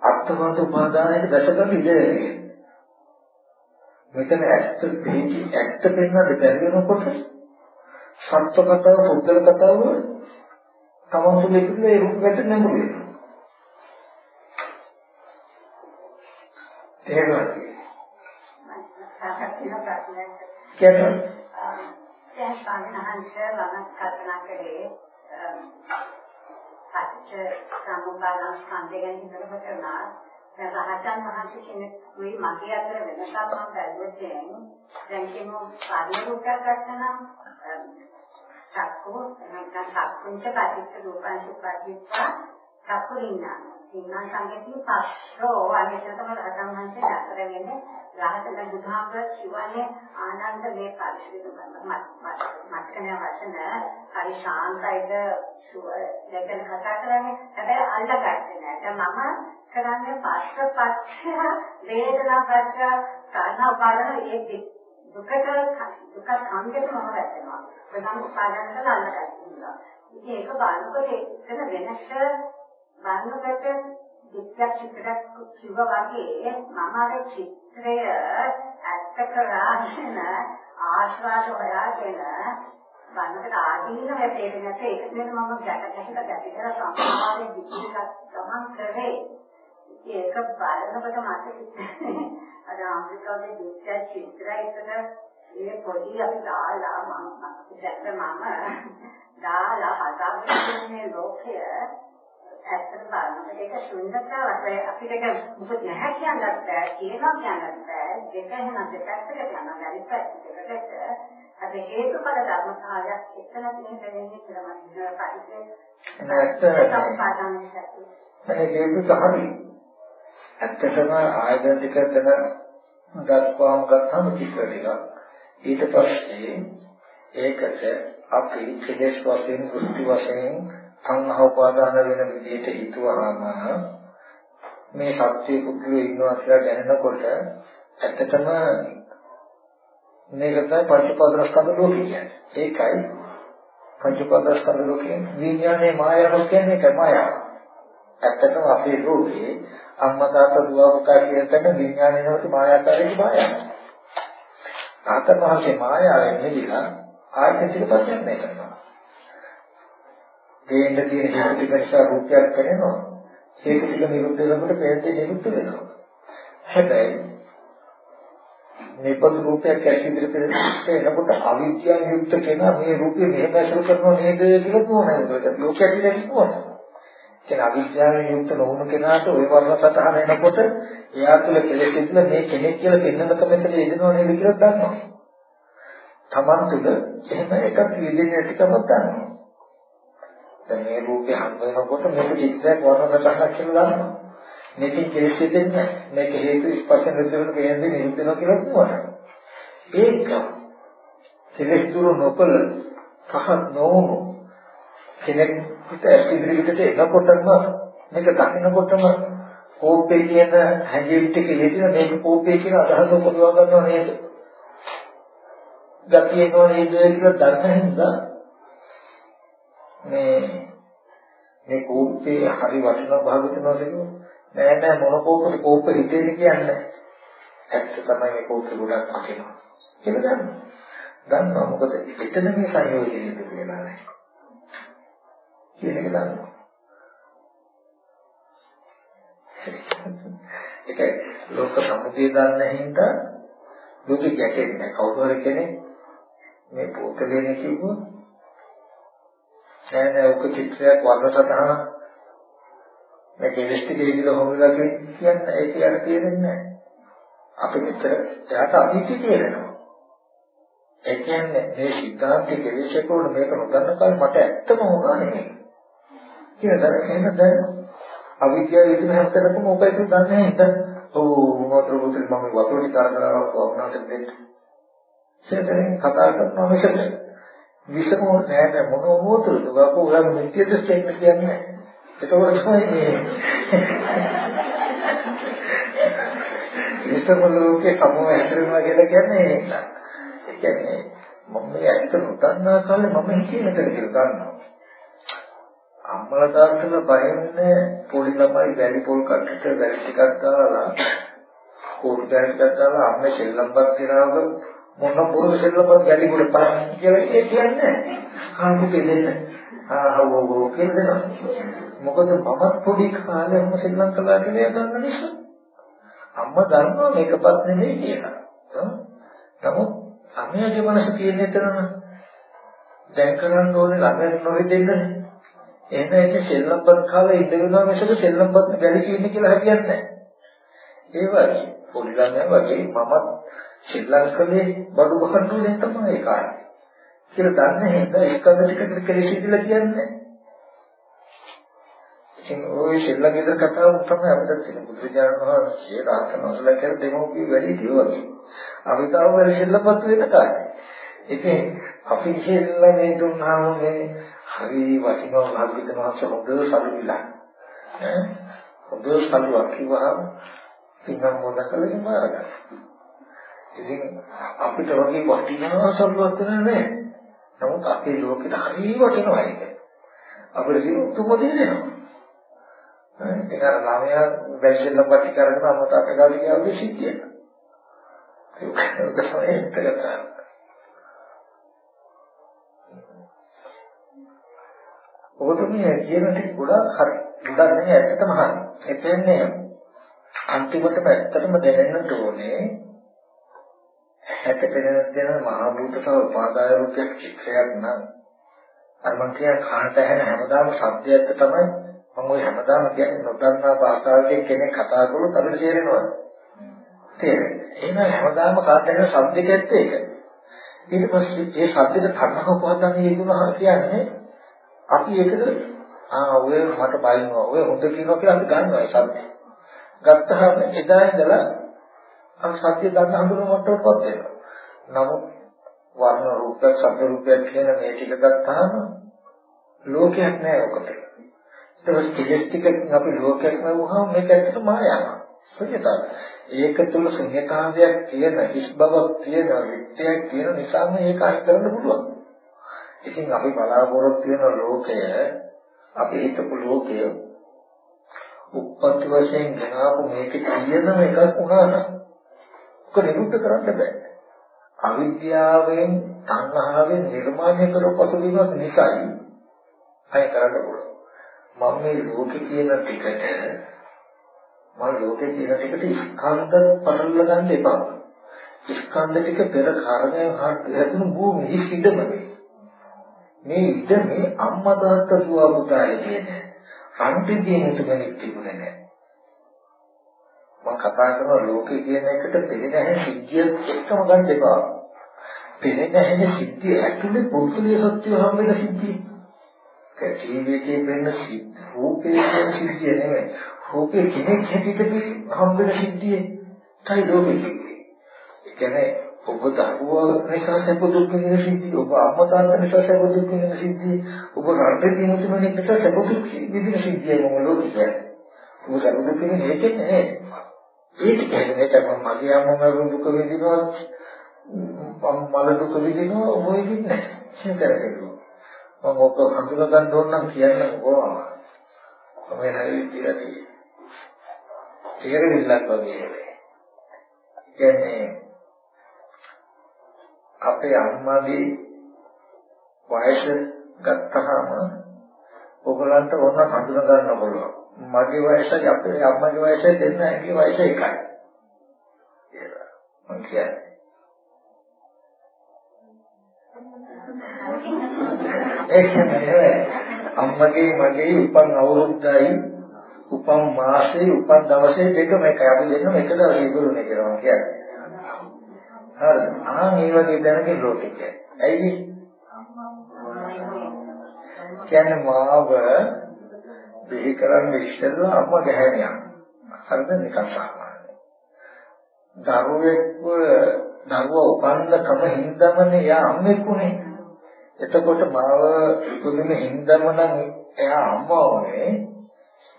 අත්වාද උපාදානයට දැසගන්න ඉඩ මෙතන ඇත්ත පිටි ඇත්ත පෙන්වන්න බැරි වෙනකොට සත්ව කතාව පුද්ගල කතාව තමන් තුළ ඉතිරි ඒ රූපයට නැඹුරු වෙනවා. තේරුණාද? කියන්න දැන් ස්වාමීන් වහන්සේ මම කල්පනා කරේ පච්ච සමුප්පාදන ස්කන්ධය ගැන හිතනකොට නා දැන් රහතන් වහන්සේ කෙනෙකුයි මගේ අතර වෙනසක් මම බැලුවොත් දැන් කියමු පරිලෝකයක් ගත්තනම් චක්කු නැත්නම් චක්කුංච පටිච්ච රූපං සුපටිච්චා චක්කුරින්නා ඉන්නා සංගතිය පස්සෝ අනිත් තමයි රහතන් වහන්සේ දතර වෙන්නේ රහතන් බුදුහාමර කිව්වනේ ආනන්ද මේ පරිශීලන මත්කන වචන හරි ශාන්තයිද සුව දෙකෙන් කතා කරන්නේ. හැබැයි අල්ලගත්තේ නෑ. දැන් මම කරන්නේ පස්ස පච්ච වේදනා පච්ච කාරණා බලන ඒ දුකට දුක සංකේත මම වැටෙනවා. ප්‍රධාන උපාදාන කරලා අල්ලගත්තා ඉතින් ඒක බලනකොට එතන වෙනස බලනකොට විද්‍යා චිත්‍රයක් කිව්වා වගේ මම අර චිත්‍රය ඇත්ත කරාගෙන ආශ්වාස හොයාගෙන වන්නකට ආදීන වැටෙන්නේ නැත්නම් ඒක නෙමෙයි මම ගැටගැහිලා ගැටිලා සම්මානයේ විචිතක් ගමන් කරේ. ඒක බලනකොට මට හිතෙන්නේ අර අම්රිකාවේ විද්‍යා චිත්‍රයකට මේ පොඩි අපි දාලා මම දැක්ක මම දාලා හදාගන්න මේ ලෝකය ඇත්තට බලනකොට ඒක ශුන්‍යතාවක් අපිට ඒක මොකද නැහැ කියන්නත් බෑ කියනවා කියන්නත් බෑ. දෙක එහෙනම් දෙපැත්තකට යනවා බැරි පැත්තකට. අද හේතුඵල ධර්මතාවයක් එතන තියෙන දෙන්නේ කියලා මම හිතනවා. පරිසේ ඇත්තටම ඇත්තටම ආයතන දෙක තන දක්වාම ගත්තාම චිත්‍ර ටික ඊට පස්සේ ඒකට අපි කෙලෙස් වශයෙන් දෘෂ්ටි වශයෙන් සංහව උපාදාන වෙන විදිහට හිතුවාම මේ සත්‍ය පුදුලු ඉන්නවා කියලා දැනනකොට ඇත්තටම මේක තමයි පංචපාදස්කන්ධ ලෝකය කියන්නේ. ඒකයි පංචපාදස්කන්ධ ලෝකයේ විඥානයේ මායාව කියන්නේ ඒක මායාව. ඇත්තටම අපේ ලෝකේ අම්මා තාත්තා දුව පුතා කියන තැන විඥානයේ නැවත මායාකාරයේ මායාව. තාත්තා මහසේ මායාවෙන් නෙදිලා ආයතනික පස්සෙන් මේ කරනවා. දෙන්න තියෙන හේතු ටික නිසා රූපයක් කරනවා. හේතු ටික නිරුද්ධ වෙනකොට පේන්නේ නිරුද්ධ වෙනවා. හැබැයි මේ පොදු රූපයක් ඇස් ඉදිරියට එනකොට අවිද්‍යාව යුක්ත කෙනා මේ රූපේ මෙහෙම ඇසුරු කරනවා නේද කියලා තෝරනවා. ලෝකයක් කියලා හිතනවා. කියන අවිද්‍යාවෙන් යුක්ත නොවුණු කෙනාට ওই වර්ණ සතහන එනකොට එයා තුළ කෙලෙස් ඉඳලා මේ කෙනෙක් කියලා පෙන්වන්නක මෙතන යෙදෙනව නේද කියලා දන්නවා. Taman තුළ එහෙම එකක් යෙදෙන්නේ නැතිකම දන්නවා. දැන් මේ රූපේ හම් වෙනකොට මේක චිත්‍රයක් වර්ණ සටහනක් කියලා දන්නවා. මේකේ කෙලෙස් දෙන්නේ මේක හේතු ස්පර්ශ නිරුද්ධ වෙන්නේ නිරුද්ධ වෙනවා කියලා කියනවා. ඒක කෙලෙස් දුරු නොකළ පහත් නොවුණු කෙනෙකුට ඉදිරියට එනකොටම මේක දකින්නකොටම කෝපේ කියන හැඟීම් ටික යෙදෙන මේක කෝපේ කියන අදහස උපදවා ගන්නව නේද? ගතියනෝ නේද කියලා දන්න හින්දා මේ මේ කෝප්පේ හරි වටිනා භාගතුනවා කියනවා නෑ නෑ මොන කෝප්පේ කෝප්ප හිතේද කියන්නේ ඇත්ත තමයි මේ කෝප්පේ ගොඩක් වටිනවා කියලා දන්නවා දන්නවා මොකද එතන මේ සංයෝජනය තිබුණේ නැහැ. කියන එක දන්නවා. ඒක ලෝක සමුදය දන්න හින්දා දුක ගැටෙන්නේ. කවුරු හරි කෙනෙක් මේ පොතේනේ කිව්වොත් නෑ නෑ ඔක චිත්‍රයක් වර්ණ සටහන මේ ඉන්වෙස්ටිගේෂන් හොමලා කියන්නේ ඒක යට තේරෙන්නේ නෑ. අපි මෙතන එයාට අතීතය තේරෙනවා. ඒ කියන්නේ මේ සිද්ධාන්ත කෙලෙසකෝන මේක නොදන්න කල මට ඇත්තම වුණා නෙමෙයි. කියලා දැන් එහෙම දැන් අවිද්‍යාව විදිහ හැමතැනකම ඕකයි දන්නේ නැහැ. ඔව් මොතර බුදුන් මම වතුරේ කරකලාවක් වුණාට දෙන්න. සෙතරින් කතා කරනවා මිසක විසම නෑ නෑ මොන මොතරද වකෝ ඔයා මිත්‍ය දෘෂ්ටියක් කියන්නේ ඒකවල තමයි මේ විසම ලෝකේ කමෝ හැතරෙනවා කියලා කියන්නේ. ඒ කියන්නේ මම මේ ඇත්ත නොදන්නා කාලේ මම හිතේ මෙතන කියලා දන්නවා. අම්මලා තාත්තලා බයින්නේ පොඩි ළමයි වැලි පොල් කටට වැලි ටිකක් දාලා කෝටු ටිකක් දාලා අම්මේ සෙල්ලම්පත් දිනාව මොන පොල් සෙල්ලම්පත් වැලි පොල් පාන කියලා ඒ කියන්නේ කාන්ට දෙන්න. ආවෝ කියලා මොකද මමත් පොඩි කාලේ අම්ම සෙල්ලම් කළා කියලා දන්න නිසා අම්මා දන්නවා මේකපත් නෙමෙයි කියලා. නමුත් අම්මගේ මනස තියෙන තරම දැන් කරන්න ඕනේ ළමයන් නොවෙදෙන්නේ එහෙම ඒක සෙල්ලම්පත් කාලේ ඉඳ වෙනවා මිසක සෙල්ලම්පත් බැරි කියන්නේ කියලා හරියන්නේ නැහැ. ඒ වගේ පොඩි ළමයා වගේ මමත් ශ්‍රී ලංකාවේ බඩු බහන්න ඕනේ තමයි ඒ කාලේ. කියලා දන්නේ හින්දා ඒකද ටිකට කෙලෙසිදලා කියන්නේ. ඉතින් ওই ශ්‍රී ලංකේද කතාව තමයි අපිට තියෙන බුදුරජාණන් වහන්සේ රාතන වහන්සේලා කියලා දෙමෝපිය වැඩි කිව්වා. අපි තාම වැඩි සෙල්ලම්පත් වෙන කාලේ. ඉතින් අපි කියලා මේ දුන්නාම මේ හරි වටිනවා භාග්‍යවතුන් වහන්සේ හොඳ සල්ලිලා ඈ? හොඳ සල්ලුවක් කිව්වහම පින්නම් මොද කළේ මාරගන්න ඉතින් අපිට වගේ වටිනා සල්ලුවක් නෑ. නමුත් අපේ ලෝකෙට හරි වටිනවා ඒක. අපිට කියන තුම දෙනවා. ඒක අර ළමයා බැල්ෂෙන් ලම්බටි කරගෙන අමතක ගාවි කියවගේ සිද්ධියක්. ඒක තමයි ඒක ඔබතුමිය කියන ටික ගොඩාක් හරි. ගොඩක් නෙවෙයි ඇත්තටම හරි. ඒ කියන්නේ අන්තිමටම ඇත්තටම දැනෙන්න ඕනේ හැට පෙනෙන දෙන මහා භූත සහ උපාදාය රූපයක් චිත්‍රයක් නම් අර මං කියන කාණ්ඩ ඇහෙන හැමදාම සත්‍යයත් තමයි මම ওই හැමදාම කියන්නේ නොදන්නා භාෂාවකින් කෙනෙක් කතා කළොත් අපිට තේරෙනවා. තේරෙන්නේ. එහෙනම් හැමදාම කාණ්ඩ ඇහෙන සත්‍යකෙත් ඒක. ඊට පස්සේ ඒ සත්‍යෙට කර්ණක උපාදානිය කියනවා කියන්නේ අපි ඒකද ආ ඔය මට බයිනවා ඔය හොඳ කියනවා කියලා අපි ගන්නවා ඒ සත්‍ය. ගත්තාම එදා ඉඳලා අර සත්‍ය දන්න හඳුනන මට්ටමටපත් වෙනවා. නමුත් වර්ණ රූපයක් ශබ්ද රූපයක් කියන මේ ටික ගත්තාම ලෝකයක් නෑ ඔකට. ඒක ස්ටිලිස්ටික් අපි ලෝකයක් නවුවහම මේක ඇත්තට මායාවක්. ශුන්‍යතාව. ඒක තුල ශුන්‍යතාවයක් තියෙන හිස් බවක් තියෙන විත්‍යක් තියෙන නිසා මේක අයින් කරන්න පුළුවන්. ඉතින් අපි බලාපොරොත්තු වෙන ලෝකය අපි හිතපු ලෝකය උප්පත්ති වශයෙන් ගනාපු මේකේ තියෙන එකක් වුණා නම් ඒක නිරුද්ධ කරන්න බෑ. අවිද්‍යාවෙන් තණ්හාවෙන් නිර්මාණය කරපු පසුබිමක් නිසායි අය කරන්න පුළුවන්. මම මේ ලෝකේ කියන ටිකට මම ලෝකේ කියන ටිකට ස්කන්ධ පටලලා ගන්න එපා. ස්කන්ධ ටික පෙර කර්මයෙන් හැදුණු භූමියේ සිද්ධමනේ. මේ ඉඩමේ අම්මා තාත්තා දුව පුතා කියන අන්තිදී මුතුමෙක් තිබුණේ නැහැ. මම කතා කරන ලෝකේ කියන එකට දෙවෙනි සිද්ධිය එක්කම ගන්න එපා. දෙවෙනි සිද්ධිය ඇතුලේ පුද්ගලිය සත්‍ය හැම වෙන සිද්ධිය. ටීවී එකේ වෙන සිද්ධ රූපේ කියන සිද්ධිය නෙමෙයි. රූපේ කෙනෙක් හැටියට හැම වෙන සිද්ධිය. තයි ලෝකේ. ඒ කියන්නේ ඔබ දරුවා නිසා සැප දුක් විඳින සිද්ධිය, ඔබ අම්මා තාත්තා නිසා සැප දුක් විඳින සිද්ධිය, ඔබ රටේ තියෙන තුමෙක් නිසා සැප දුක් විඳින සිද්ධිය මොන ලෝකෙද? ඔබ සැප දුක් විඳින එකේ නෑ. ඒක කියන්නේ තමයි මගේ අම්මා දුක විඳිනවා, මම දුක විඳිනවා, ඔබ විඳින්නේ නෑ. හිතරේ. මම ඔක හඳුනා ගන්න ඕන නම් කියන්න ඕන. තමයි හරි කියලා තියෙන්නේ. ඒක නිල්ලක් වගේ. කියන්නේ අපේ අම්මාගේ වයස ගත්තාම ඔයගලන්ට ඕන හඳුන ගන්න පුළුවන්. මගේ වයසයි අපේ අම්මගේ වයසයි දෙන්න ඇගේ වයස එකයි. කියලා මම කියන්නේ. ඒ කියන්නේ අම්මගේ මගේ උපන් අවුරුද්දයි උපන් මාසේ උපන් දවසේ දෙකම එකයි. අපි දෙන්නම එක දවසේ ඉවරුනේ කියලා මම කියන්නේ. හරි. ආ මේ වගේ දැනගෙන ලෝකෙට. ඇයි කියන්නේ මාව බිහි කරන්න ඉස්සෙල්ලා අම්මා ගැහැණියක්. හරිද නිකන් සාමාන්‍ය. දරුවෙක්ව දරුවා උපන්න කම හින්දාමනේ යා අම්මෙකුනේ. එතකොට මාව පුදුම හින්දාම නම් එයා අම්මා වනේ.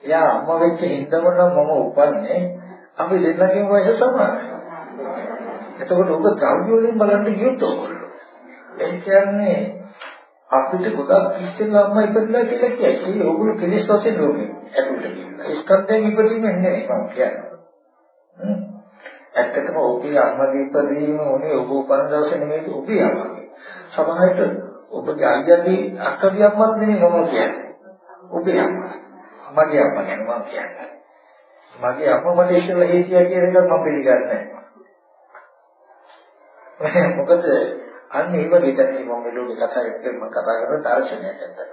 එයා අම්මා වෙච්ච හින්දාම නම් මම උපන්නේ. අපි දෙන්නගේ වයස සමානයි. එතකොට ඔබ ද්‍රව්‍ය වලින් බලන්න ගියොත් ඔයගොල්ලෝ. ඒ කියන්නේ අපිට ගොඩක් ඉස්සෙල්ලා අම්මා ඉපදලා කියලා කියයි. ඒ ඕගොල්ලෝ කෙලෙස් වශයෙන් ලෝකෙ ඇතුළට ගිහිල්ලා. ස්කන්ධයෙන් ඉපදීමෙන් නෙවෙයි මම කියන්නේ. ඇත්තටම ඔබේ අම්මගේ ඉපදීම උනේ ඔබ උපන් දවසේ නෙමෙයි ඔබේ අම්මගේ. සමහරවිට ඔබගේ අයියාගේ අක්කගේ අම්මත් නෙමෙයි මම කියන්නේ. ඔබේ අම්මා. මගේ අම්මා ගැන මම කියන්නේ. මගේ අම්මා මට ඉස්සෙල්ලා හේතිය කියන එක මම පිළිගන්නේ නැහැ. මොකද අන්න ඒ වගේ තමයි මම මෙලෝගේ කතා එක්ක මම කතා කරන දර්ශනයක් ඇත්තට.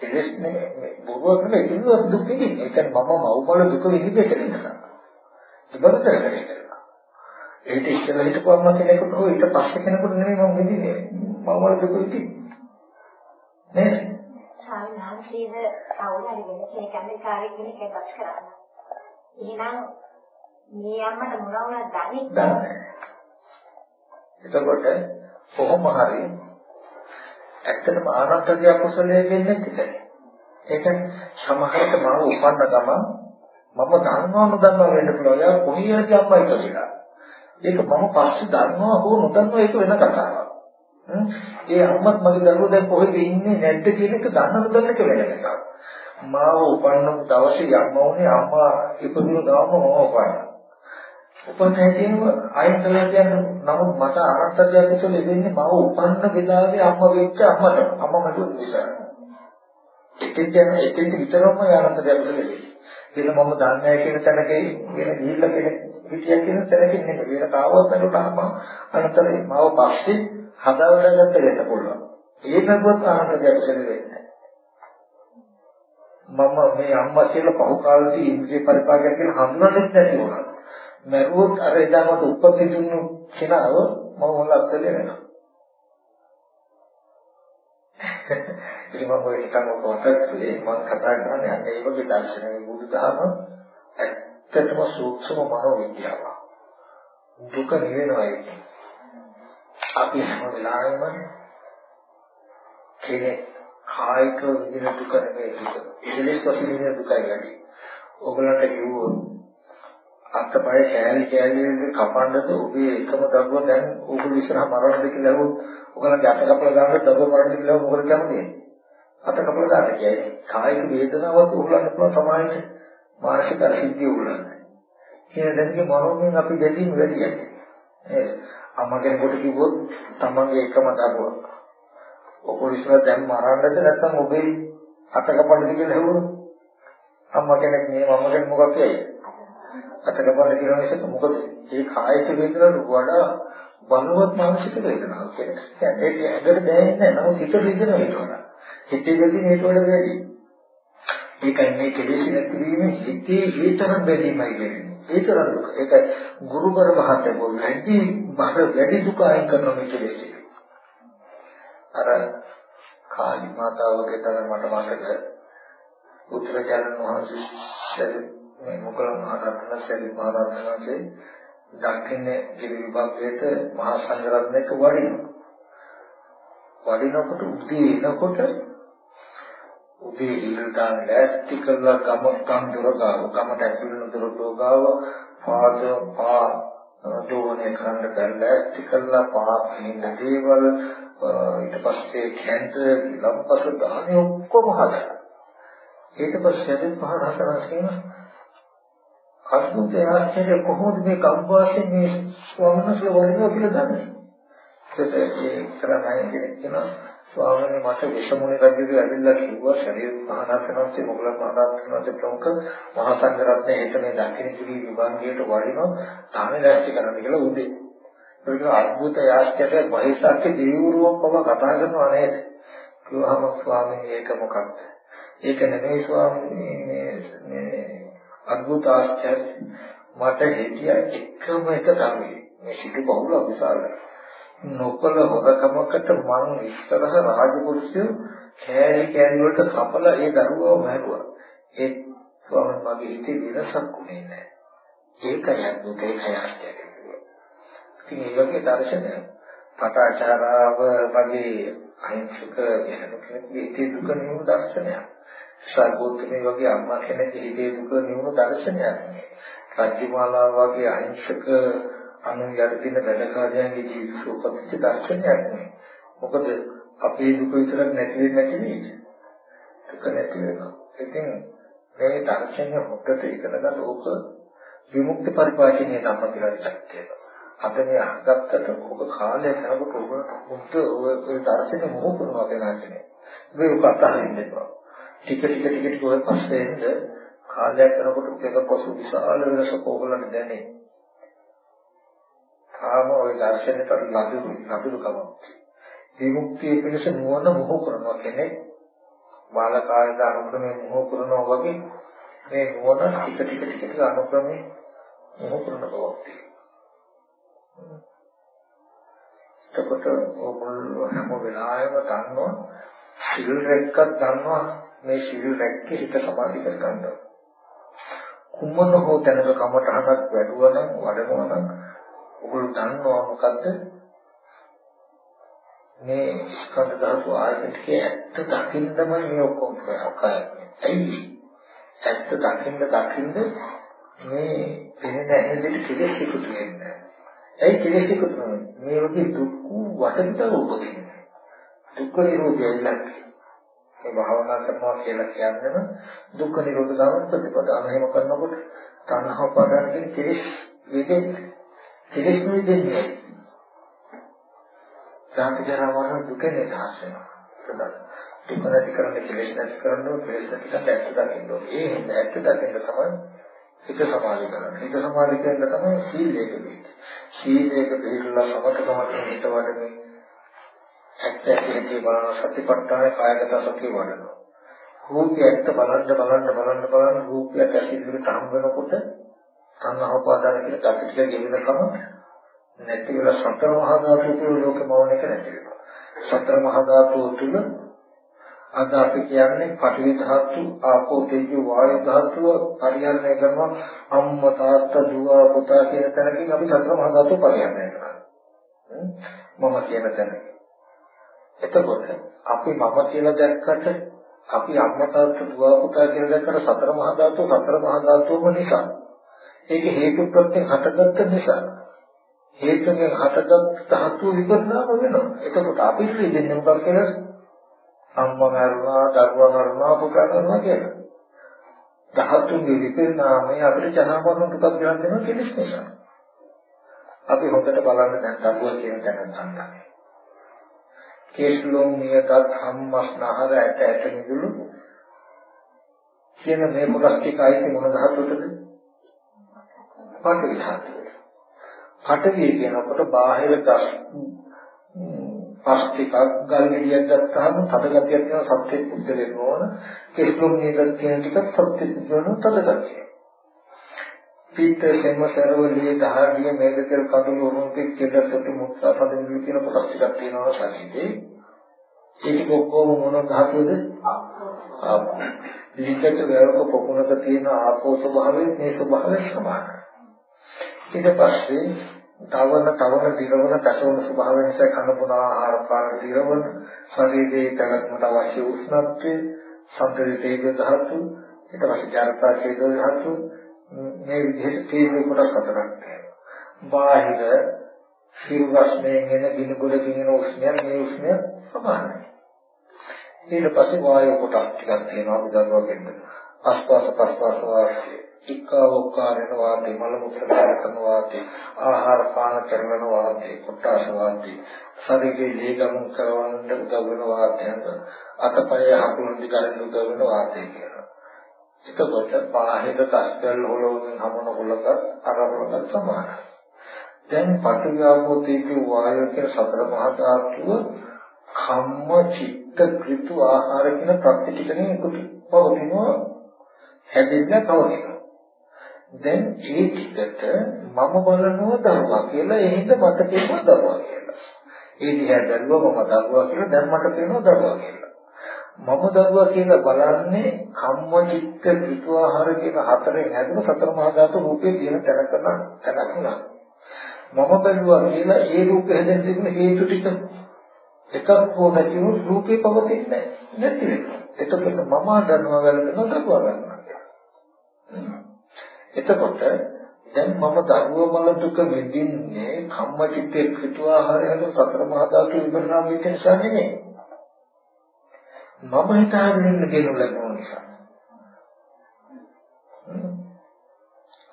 කෙලස් නේ බොරුවක් නෙමෙයි කිව්ව දුක් විඳින්නේ. ඒ කියන්නේ මම මව්බල දුක විඳින්න ඉඳලා. ඉබර කරගෙන ඒට ඉස්සෙල්ලා හිටපු අම්මා කෙනෙකුට හෝ ඊට පස්සේ කෙනෙකුට නෙමෙයි මම විඳින්නේ. මව්බල දුක විඳින්නේ. නේද? සාමාන්‍යයෙන් අවුල හරි වෙන කෙනෙක් ඇමරිකාවේ කෙනෙක් එකක් කරන්න. එහෙනම් මේ අම්මට මොනවා වුණත් දන්නේ. එතකොට කොහොම හරි ඇත්තටම ආනන්තරිය කුසලයේ වෙන්නේ නැහැ. ඒක සමහරට මම උපන්න ගමන් මම දන්නව නොදන්නව වෙන්න පුළුවන්. යා කොහේද අම්මයි කියලා. ඒක මම පස්සේ දන්නවා හෝ නොදන්නවා ඒක වෙන කතාවක්. ඒ අම්මත් මගේ දරුවෝ දැන් කොහෙද ඉන්නේ නැද්ද කියන එක දන්න නොදන්න එක වෙන එකක්. මාව උපන්න දවසේ අම්මා උනේ අම්මා ඉපදුණු ගාම මම උපන්නා. උපන්න හැදීම අයින් කළා කියන්නේ නමුත් මට අනත්තයක් ඉතල දෙන්නේ මම උපන්න වෙලාවේ අම්මා වෙච්ච අම්මට අම්මා මට නිසා. එතෙන් කියන්නේ එතෙන් විතරම අනත්තයක් ඉතල දෙන්නේ. වෙන මම දන්නේ නැහැ කියන තැනකේ වෙන ගිහිල්ලා කෙනෙක් හිටියක් කියන තැනකින් නෙමෙයි. වෙන කාවවත් නේද අම්මා අනතරේ මාව පස්සේ හදාවඩගත්ත වෙන්න පුළුවන්. ඒ නගුවත් අනත්තයක් ඉතල දෙන්නේ. මම මේ අම්මා කියලා පහු කාලේදී ඉන්ද්‍රිය පරිපාකයක් කියන හඳුනන්නේ නැති වුණා. මරුවොත් අර එදා මට උපත් දුන්නු කෙනාව මම මොනවද වෙනවා. ඉතින් මම ඔය ටිකක් ඔබට මම කතා කරන්නේ අන්න ඒ වගේ දර්ශනයේ බුදුදහම ඇත්තටම සූක්ෂම මනෝවිද්‍යාව. දුක නිවෙනවා කියන්නේ. අපි හැම වෙලාවෙම කෙනෙක් කායික විදින දුක නෙවෙයි දුක. ඉහළස් වශයෙන් විදින දුකයි වැඩි. ඕගලන්ට කිව්වොත් අත්පය කෑලි කෑලි කපන්නද ඔබේ එකම දරුවා දැන් ඕගොල්ලෝ ඉස්සරහ මරන්නද කියලා හෝ ඔයගලගේ අත කපලා දාන්න දරුවා මරන්නද කියලා මොකද කියන්නේ අත කපලා දාන්න. කියන්නේ කායික වේදනාවක් උගලන්න පුළුවන් සමාජයේ මානසික අසිද්ධිය උගලන්න කියන දැනගේ මනෝමයෙන් අපි දෙලින් වැඩි යන්නේ ඒ අම්මගෙන් කොට කිව්වොත් තමන්ගේ එකම දරුවා. ඔයගොල්ලෝ ඉස්සරහ දැන් මරන්නද නැත්නම් ඔබේ අත කපන්නද කියලා හෙව්වොත් අම්මා කෙනෙක් මේ මම කෙනෙක් මොකක්ද කියන්නේ අතකපල කියන එක මොකද ඒ කායික වේදනාවට වඩා බලවත් මානසික වේදනාවක් කියන්නේ. ඒක ඇඟට දැනෙන්නේ නැහැ. නමුත් හිත රිදෙනවා ඊට වඩා. හිතේ වෙදින ඊට වඩා වැඩි. ඒකයි මේ කෙලෙස් නැතිවීම හිතේ හේතරම් බැඳීමයි වෙන්නේ. හේතරම් දුක. ඒක ගුරුබර මහත්ය පොල් වැඩි බර වැඩි දුක අයින් කරන මේ කෙලෙස් ටික. අර කාලි මාතාවගේ තන මට මතක උත්තරජනන් වහන්සේ මේ මොකල මහරත්න සරි මහරත්නන්සේ දක්ෂිණ ගිරි විභාගයට මහා සංඝරත්නයක වඩිනවා. වඩිනකොට උදේ එනකොට උදේ ඉල්ලතාන් ලෑස්ති කරලා ගම කම් දොර ගාව ගමට ඇතුළු දොරටුව ගාව පාද පා දෝනේ කරන්න බැලලා ඇස්ති කරලා පා පින්න දේවල් ඊට පස්සේ කැන්ත ලම්පස දාන්නේ ඔක්කොම හදලා ඊට පස්සේ සරි මහරත්නන් කියනවා අද්භූත ආශ්චර්ය කොහොමද මේ කම්පාසයෙන් මේ ස්වාමීන් වහන්සේ වඩිනවා කියලා දන්නේ. ඒකට ඒ කරණයි කෙනෙක් කියනවා ස්වාමීනි මට විෂමුණි රජුගේ ඇවිල්ලා කිව්වා ශරීර මහානාථනන්සේ මොගලන් මහානාථනන්සේ ප්‍රමුඛ මහා සංඝරත්නය හිට මේ දක්ෂිණ කිරි විභාගයට වඩිනවා තාම දැක්ටි කරන්න කියලා උදේ. ඒක අద్భుත යාස්කයට මහේසාක්‍ය දෙවිවරුන් පව කතා කරනවා නේද? කිව්වහම ස්වාමීනි ඒක මොකක්ද? ඒක නෙමෙයි ස්වාමීනි මේ මේ අద్భుත ආශ්චර්ය මට හිතිය එකම එක තමයි මේ සිටු බහුල විශාලයි නොකල හොරකමකට මං ඉස්සරහ රාජපුරුෂය කෑලි කෑලි වලට කපලා ඒ දරුවව මැරුවා. ඒ ස්වාමීන් මගේ හිතේ වෙනසක් උනේ නැහැ. ඒකයි අද්භූත ඒකයි ආශ්චර්යය. ඉතින් ඒ වගේ දර්ශනය පටාචාරාව වගේ අහිංසක යන කෙනෙක්ගේ හිතේ දුක නිවුණු දර්ශනයක්. සර්වෝත්තමී වගේ අම්මා කෙනෙක්ගේ හිතේ දුක නිවුණු දර්ශනයක්. රජ්‍යමාලා වගේ අහිංසක අනුන් යටින් වැඩකාරයන්ගේ ජීවිත සුවපත්ච්ච දර්ශනයක් නේ. මොකද අපේ දුක විතරක් නැති වෙන්නේ නැති නේද? දුක නැති වෙනවා. ඉතින් මේ දර්ශනය හොද්දට ඉගෙන ගන්න ඕක විමුක්ති පරිපාලනයේ නම් කියලා එකක් තියෙනවා. අද මේ අහගත්තට ඔබ කාලය කරනකොට ඔබ මුත් ඔය දර්ශනය මොහො කරනවා කියලාන්නේ. මේ ඔක අතහරින්න එපා. ටික ටික ටික ටික ඔය පස්සේ එන්න කාලයක් කරනකොට ඒක පසු විශාල වෙනසක් ඕගොල්ලන්ට දැනේ. තාම ওই දර්ශනයට ලඟු ලඟු කමක්. විමුක්තිය පිණිස නුවණ මොහො කරනවා කියන්නේ බාලකායද අනුක්‍රමයේ මොහො කරනවා වගේ මේ නුවණ ටික ටික ටික ටික අනුක්‍රමයේ මොහො කරන බවක් එතකොට ඕගොල්ලෝ හැම වෙලාවෙම දන්නවා සිල් රැක්කක් දන්නවා මේ සිල් රැක්කේ හිත සමාධි කර ගන්නවා කුමන හෝ තැනක කමටහනක් වැඩුවා නම් වඩනවා නම් ඔගොල්ලෝ දන්නවා මොකද්ද මේ ස්කන්ධ ධාතු ආයතනයේ ඇත්ත දකින්නම මේ ඔක්කොම කරන්නේ. ඇයි? ඇත්ත දකින්න දකින්න මේ පෙනෙන ඇහෙන කෙලෙස් එකතු වෙන්නේ. ඇයි කෙලෙස් එකතු වෙන්නේ? මේ වගේ දුක් වටපිට උපදින්නේ. දුක්ඛ නිරෝධය ඉලක්කය. මේ භාවනා කරනවා කියලා කියන්නේම දුක්ඛ නිරෝධ ගමන ප්‍රතිපදාව. එහෙම කරනකොට තණ්හා උපාදාන කියන කෙලෙස් වෙදෙන්නේ කෙලෙස් නිදෙන්නේ ජාති ජරා මරණ දුක නිදහස් වෙනවා. දුක නැති කරන්න කෙලෙස් නැති කරන්න කෙලෙස් නැති කරන්න ඇත්ත දකින්න ඕනේ. ඒ හින්දා ඇත්ත දකින්න තමයි හිත සමාධි කරන්නේ. හිත සමාධි කරන්න තමයි සීලයක පිළිපද සීලයක පිළිපදලා සමතකමට හිත වඩන්නේ ඇත්ත ඇති බලන සතිපට්ඨාන කායගත සතිය වඩනවා රූපය ඇත්ත බලන්න බලන්න බලන්න බලන්න රූපයට ඇසිදුරට හම් වෙනකොට සංඝා උපාදාන කියලා gati ටික ගෙවෙනකම නැති වෙලා සතර මහා ධාතු තුල ලෝක මවණ එක නැති වෙනවා. සතර මහා ධාතු තුල අද අපි කියන්නේ පඨවි ධාතු, ආපෝ තේජෝ වායු ධාතුව පරිහරණය කරනවා අම්මා තාත්තා දුව පුතා කියන තැනකින් අපි සතර මහා ධාතු පරිහරණය කරනවා. මම කියන තැන. එතකොට අපි මම කියලා දැක්කට අපි අම්මා තාත්තා දුව පුතා කියලා දැක්කට සතර මහා ධාතු සතර මහා ධාතුම නිසා ඒක හේතු ප්‍රත්‍යයෙන් හටගත්ත නිසා හේතුයෙන් හටගත් ධාතු විපරිණාම වෙනවා. එතකොට අපිට දෙන්නේ මොකක්ද කියලා? අම්මා මරනවා, දරුවා මරනවා, පුතා මරනවා කියලා. ධාතුන්ගේ විපරිණාමය අපිට ජනමරණ දුකක් ගෙනත් දෙනවා කෙලෙස් නිසා. අපි හොඳට බලන්න දැන් දරුවා කියන තැන ගන්නවා. කේස්ලොම් නියතත් හම්මස් නහර ඇට ඇට මිදුළු කියන මේ කොටස් ටික අයිති මොන ධාතුවටද? පඨවි ධාතුව. පඨවි කියනකොට බාහිර ගස් පස් ටිකක් ගල් ගෙඩියක් ගත්තාම තද ගතියක් තියෙන සත්‍ය පුද්ගලෙන්න ඕන. කෙස්ලොම් නේද කියන ටික සත්‍ය පුද්ගලන තද ගතිය. පිට සෙම සරවලිය දහඩිය මේකතර කඳුළු උරුම්පිට කෙලසට මුත්‍රා සඳින් කියන කොටස් ටිකක් තියෙනවා ශරීරේ. ඒක ඔක්කොම මොන ධාතුවද? ආපෝ. ලිංගක වැවක පොකුණක තියෙන ආපෝ ස්වභාවයෙන් මේ ස්වභාවය සමානයි. ඊට පස්සේ තවන තවන දිරවන පැසවන ස්වභාවය නිසා කන බොන ආහාර පාන දිරවන ශරීරයේ පැවැත්මට අවශ්‍ය උෂ්ණත්වය සම්ප්‍රේත තේජ ධාතු ඊට පස්සේ ජාරතා තේජ ධාතු මේ විදිහට තේජ කොටස් හතරක් තියෙනවා. බාහිර සිරුගස්මෙන් එන ගිනගොඩ ගිනින උෂ්ණය මේ උෂ්ණය සමානයි. ඊට පස්සේ වායු කොටස් ටිකක් තියෙනවා උදාහරණයක් ආස්වාස ප්‍රස්වාස වාසිය. ටිකවකාරන වාතේ මල මුත්‍ර කරන වාතේ ආහාර පාන කරන වාතේ කොට්ටාස වාතේ ශරීරයේ ලේ ගමන් කරවන්න උදව් වෙන වාතයන් අතපය හකුලුන් දිගරින් උදව් වෙන වාතය කියලා. එතකොට බාහිර කස්කල් හොලවන හමන හොලක අරබලක සමානයි. දැන් පටිඝාපෝ තේජෝ වායෝ කියන සතර මහා ධාතුව කම්ම චිත්ත කෘතු ආහාර කියන ප්‍රත්‍ය ටිකනේ එකතු පවතිනවා. හැදෙන්න පවතිනවා දැන් ඒ ටිකට මම බලනවා දරුවා කියලා එහෙද මට පේනවා දරුවා කියලා. ඒ දිහා දරුවා මම දරුවා කියලා දැන් මට පේනවා දරුවා කියලා. මම දරුවා කියලා බලන්නේ කම්ම චිත්ත කෘතු ආහාර කියන හතරෙන් හැදෙන සතර මහා ධාතු රූපේ තියෙන තැනක නම් තැනක් නෑ මම බැලුවා කියලා ඒ රූප හැදෙන්න තිබුණ හේතු ටික එකක් හෝ නැති වූ රූපේ පවතින්නේ නැති වෙනවා. එතකොට මම ගන්නවා ගන්නවා දරුවා ගන්නවා. එතකොට දැන් මම දරුවා මල දුක විඳින්නේ කම්මචිත්තේ පිටුආහාරය හද සතර මහා ධාතු විපරණාම වෙච්ච නිසා නෙමෙයි. මම හිතාගෙන ඉන්න දෙනු ලැබුණ නිසා.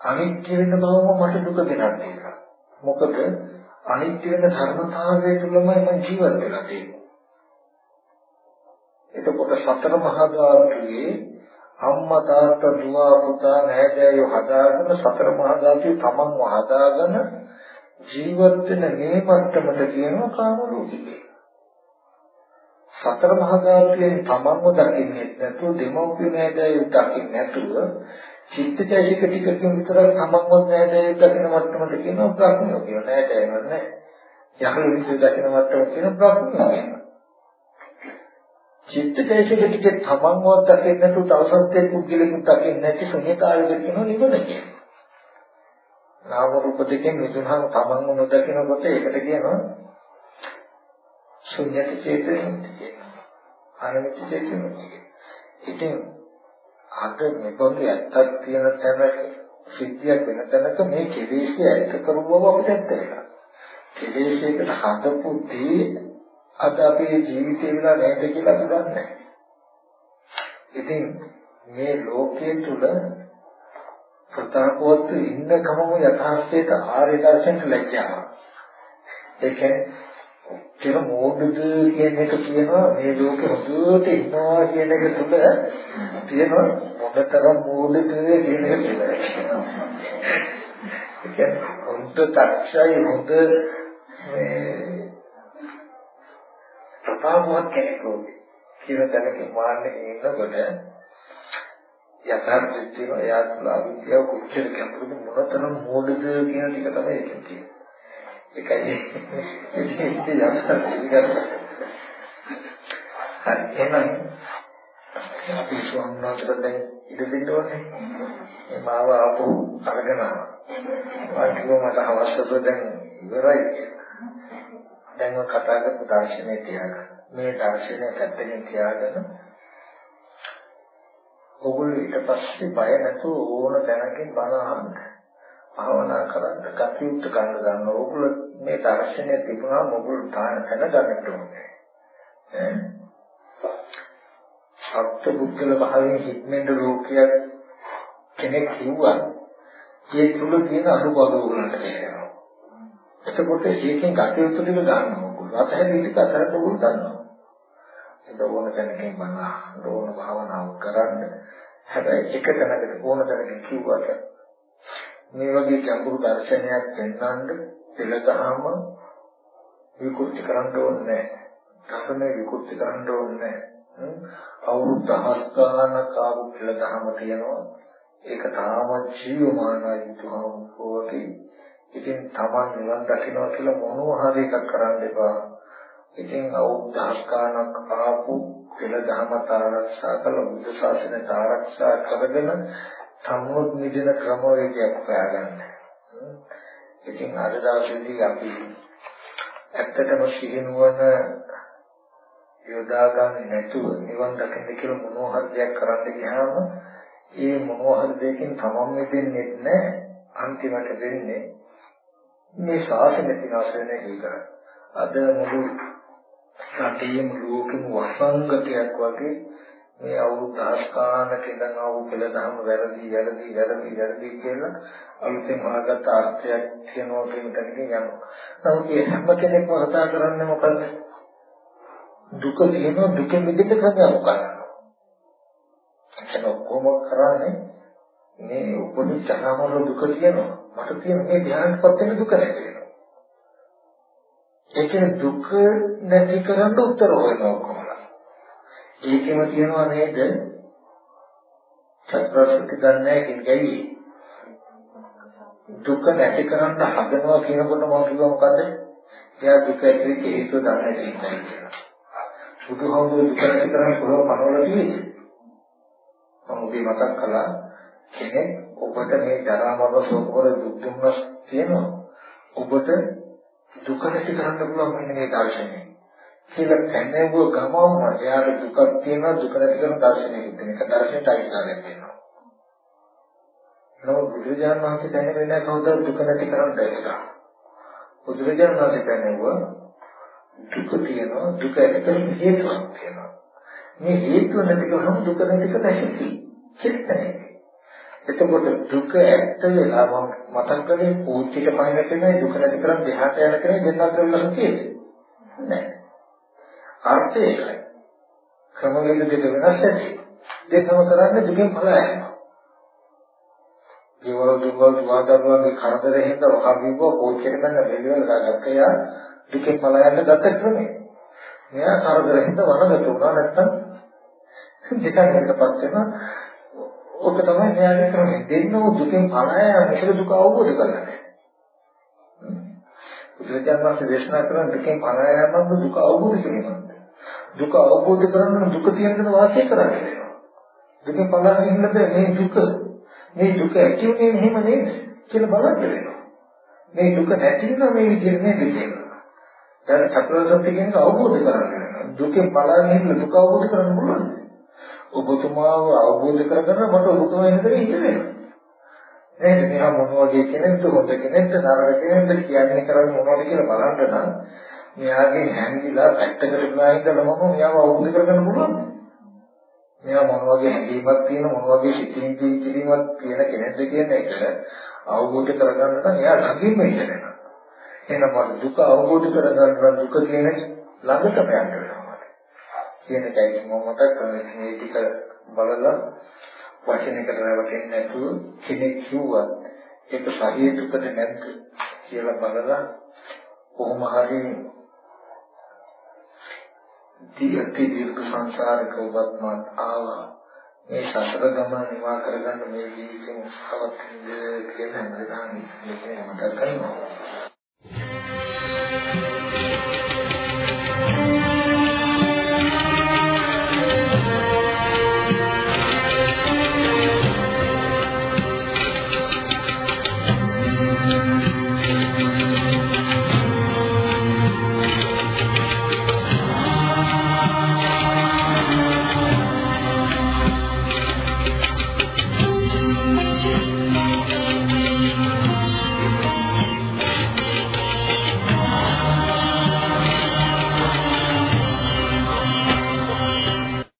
අනිත්‍ය වෙන බවම මට දුක ගෙනත් දෙනවා. මොකද අනිත්‍ය වෙන ධර්මතාවය තුළමයි මම ජීවත් වෙලා තියෙන්නේ. එතකොට සතර මහා ධාතුවේ අම්මා තාත්තා දුව පුතා නෑදෑයෝ හදාගෙන සතර මහා ධාතුවේ තමන්ව හදාගෙන ජීවත් වෙන මේ මට්ටමට කියනවා කාම රූපී. සතර මහා ධාතුවේ තමන්ව දකින්නේ නැතුව දෙමව්පිය නෑදෑයෝ දකින්නේ නැතුව චිත්තචෛතසික ටිකකින් විතරක් තමන්වත් නෑදෑයෝ දකින මට්ටමට කියනවා බ්‍රහ්මයෝ කියලා නෑදෑයෝ නෑ. යහළු විදිහ දකින මට්ටමට කියන බ්‍රහ්මයෝ කියනවා. චිත්තචෛතසික ටික තමන්වත් දකින්නේ නැතුව තවසත්ත්වයේ පුද්ගලෙකුට දකින්නේ නැති ශුන්‍යතාවයකට කියනවා නිවන කියලා. නාම රූප දෙකෙන් මිදුනහම තමන්ව නොදකිනකොට ඒකට කියනවා ශුන්‍යත චේතනෙ කියනවා. අනිත්‍ය චේතනෙ කියනවා. ඉතින් අද මෙබඳු ඇත්තක් තියෙන තැන සිද්ධියක් වෙන තැනක මේ කෙලෙස්ය ඇත්ත කරුවව අපිට තේරෙනවා. කෙලෙස්යකට හදපු දේ අද අපේ ජීවිතේ විලා නැද්ද කියලා අපි දන්නේ ඉතින් මේ ලෝකයේ තුල ප්‍රතාපවත් ඉන්නකමම යථාර්ථයට ආර්ය දර්ශනට ලැජ්ජාව. ඒ කියන්නේ කියන මොඩද කියන එක කියනවා මේ ලෝකෙ හොඳට ඉන්නවා කියන එක තුල තියෙනවා මොකතරම් මොඩද කියන එක කියලා. ඒ කියන්නේ හොඳ තක්ෂයි හොඳ මේ ප්‍රතාපවත් කෙනෙකු කියන තැනක මාන්නේ ඉන්නකොට යථාර්ථය තියෙනවා එයා තුළ අවිද්‍යාව කුච්චර කැපුණු මොනතරම් මොඩද කියන ටික තමයි ඒකෙන් තියෙන්නේ. ඒකයි ඉතින් යන්න හරි එහෙනම් අපි ස්වාමීනාට දැන් ඉඩ දෙන්න ඕනේ. මේ මාව ආපහු අරගෙන ආවා මට අවශ්‍යද දැන් ඉවරයි. දැන් ඔය කතා කරපු දර්ශනේ තියාගන්න. මේ දර්ශනය පැත්තකින් තියාගෙන ඔගොල්ලෝ ඊට පස්සේ බය නැතුව ඕන තැනකින් බණ අහන්න. භාවනා කරන්න කටයුතු කරන්න ගන්න ඕගොල්ලෝ මේ දර්ශනය තිබුණා මොගොල්ලෝ තාන තැන ගන්නට ඕනේ. ඈ. සත්‍ය බුද්ධල භාවයෙන් හික්මෙන්ද ලෝකයක් කෙනෙක් කිව්වා ඒ තුල තියෙන අනුබව වලට තේරෙනවා. එතකොට ඒකෙන් කටයුතු ටික ගන්නවා ඔගොල්ලෝ අතහැරී ටික අතහැරලා ඔගොල්ලෝ ගන්නවා ඒක ඕන කෙනකින් බලන්න ඕන භාවනාව කරන්න. හැබැයි එක තැනකට ඕන තැනකින් කිව්වට මේ වගේ ගැඹුරු දර්ශනයක් පෙන්වන්න පෙළදහම විකෘති කරන්න ඕනේ නැහැ. විකෘති කරන්න ඕනේ අවුරුදු දහස් ගණනක් ආපු පෙළදහම තියෙනවා. ඒක තාම ජීවමානයි තුහාමුකෝටි. ඉතින් Taman නිවන් දකින්නවා කියලා මොනවා හරි එකක් කරන්න එපා. ඉතින් අවුරුදු දහස් ගණනක් ආපු පෙළදහම ආරක්ෂා කළ බුද්ධ ශාසනය ආරක්ෂා කරගෙන සම්මුත් නිදින ක්‍රමවේදයක් හොයාගන්න. ඉතින් අද දවසේදී අපි ඇත්තටම සිහිනුවන යොදා ගන්න නැතුව නිවන් දකින්න කියලා මොනවා හරි දෙයක් කරන්න ගියාම ඒ මොනවා හරි දෙයකින් තමන් මෙදෙන්නේ නැහැ. අන්තිමට වෙන්නේ මේ ශාසනය විනාශ වෙන එක. අද මුළු රටේම ලෝකෙම වසංගතයක් වගේ මේ අවුරුදු දහස් ගානක ඉඳන් ආපු පෙළදහම වැරදි වැරදි වැරදි වැරදි කියලා අලුතෙන් හොයාගත්ත අර්ථයක් කියනවා කියන තැනකින් යනවා. නමුත් මේ හැම කෙනෙක්ම කතා කරන්නේ මොකද්ද? දුක තියෙනවා දුකෙන් මිදෙන්න ක්‍රමයක් මොකක්ද? එතන කොහොම කරන්නේ මේ උපදි චරමවල දුක තියෙනවා. මට තියෙන මේ ධ්‍යානපත් වෙන දුක නැති වෙනවා. ඒ කියන්නේ දුක නැති කරන්න උත්තර හොයනවා කොහොමද? ඒකෙම කියනවා නේද? චක්‍රසුති දන්නේ කිංගයි දුක නැති කරන්න හදනවා කියනකොට මම කිව්වා මොකද? එයා දුක ඇති හේතුව දන්නේ කියලා. බුදුහාමුදුරුවෝ දුක නැති කරන්න කොහොම පනවලා තියෙන්නේ? මම ඔබේ මතක් කළා කෙනෙක් ඔබට මේ ජරා මරණ ශෝකවල දුක් දුන්නස් තියෙනවා. ඔබට දුක නැති කරන්න පුළුවන් මෙන්න මේ දර්ශනය. කියලා පැනෙවුව ගමම එයාට දුකක් තියෙනවා දුක නැති කරන දර්ශනයක් තියෙන එක දර්ශනයට අයිතිකාරයක් වෙනවා. නමුත් බුදුරජාණන් වහන්සේ දැනෙන්නේ නැහැ කවුද දුක නැති කරන්න කියලා. බුදුරජාණන් වහන්සේ දැනෙවුව දුක තියෙනවා දුක ඇති කරන හේතුවක් තියෙනවා. මේ හේතුව නැති කරාම දුක නැති කරන්න හැකි. චිත්තනේ. එතකොට දුක ඇත්ත වෙලා මම මතක් කරේ පූජිත පහින කෙනේ දුක නැති කරන් දෙහාට යන කෙනේ දෙන්නත් වෙලා තියෙන්නේ. නෑ. අර්ථය ඒකයි. ක්‍රමවේද දෙක වෙනස් ඇති. දෙකම කරන්නේ දුකෙන් පලා යනවා. ජීවල දුකවල වාදවලගේ කරදරේ හින්දා වහවිව කෝච්චියට ගන්න බැලිවල ගත්තයා දුකෙන් පලා යන්න ගත ක්‍රමය. මෙයා කරදරේ හින්දා වනගත වුණා නැත්තම් දෙකකට පස් වෙනවා. ඕක තමයි මෙයාගේ ක්‍රමය. දෙන්නෝ දුකෙන් පලා යන මිසක දුක අවබෝධ කරගන්න. බුදුරජාණන් වහන්සේ දේශනා කරන දුකෙන් පලා යනනම් දුක අවබෝධ කිරීමක්. දුක අවබෝධ කරගන්න දුක තියෙන දේ වාසය කරන්න වෙනවා. දුකෙන් පලාගෙන ඉන්නද මේ දුක මේ දුක ඇති උනේ මෙහෙම නේද කියලා බලන්න වෙනවා. මේ දුක නැති වෙන මේ විදිහට නේද කියනවා. දැන් චතුරාර්ය සත්‍ය කියන එක අවබෝධ කරගන්න වෙනවා. දුකෙන් පලාගෙන ඉන්න දුක අවබෝධ කරගන්න පුළුවන්. ඔබතුමාව අවබෝධ කරගන්න මට ඔබතුමා ඉන්න දේ ඉන්න වෙනවා. නේද? මෙහා මොන වගේ කෙනෙක්ද හොඳ කෙනෙක්ද නරක කෙනෙක්ද කියන්නේ කරන්නේ මොනවද කියලා බලන්න නම් මෙයාගේ හැංගිලා පැත්තකට ගිනා ඉඳලා මම මෙයාව අවබෝධ කරගන්න පුළුවන්. මෙයා මොන වගේ හැඟීමක් තියෙන මොන වගේ සිතින් කිරීමක් තියෙන කෙනෙක්ද කියන එක අවබෝධ කරගන්න නම් එයා ළඟින්ම ඉඳලා. එහෙනම් මට දුක අවබෝධ කරගන්න දුක කියන ළඟටම යන්න වෙනවා. කියන එකයි මම මතක් කරන්නේ මේ ටික බලලා වචනයකට රැවටෙන්නේ නැතුව කෙනෙක් කිව්වා ඒක සහේතුකද නැද්ද කියලා බලලා කොහොම හරි දීර්ඝ දීර්ඝ සංසාරක ඔබත් මත් ආවා. මේ සතර ගමන නිවා කරගන්න මේ ජීවිතේ උත්සාහවත් වෙන්න කියන හැමදාම මේක මතක කරනවා.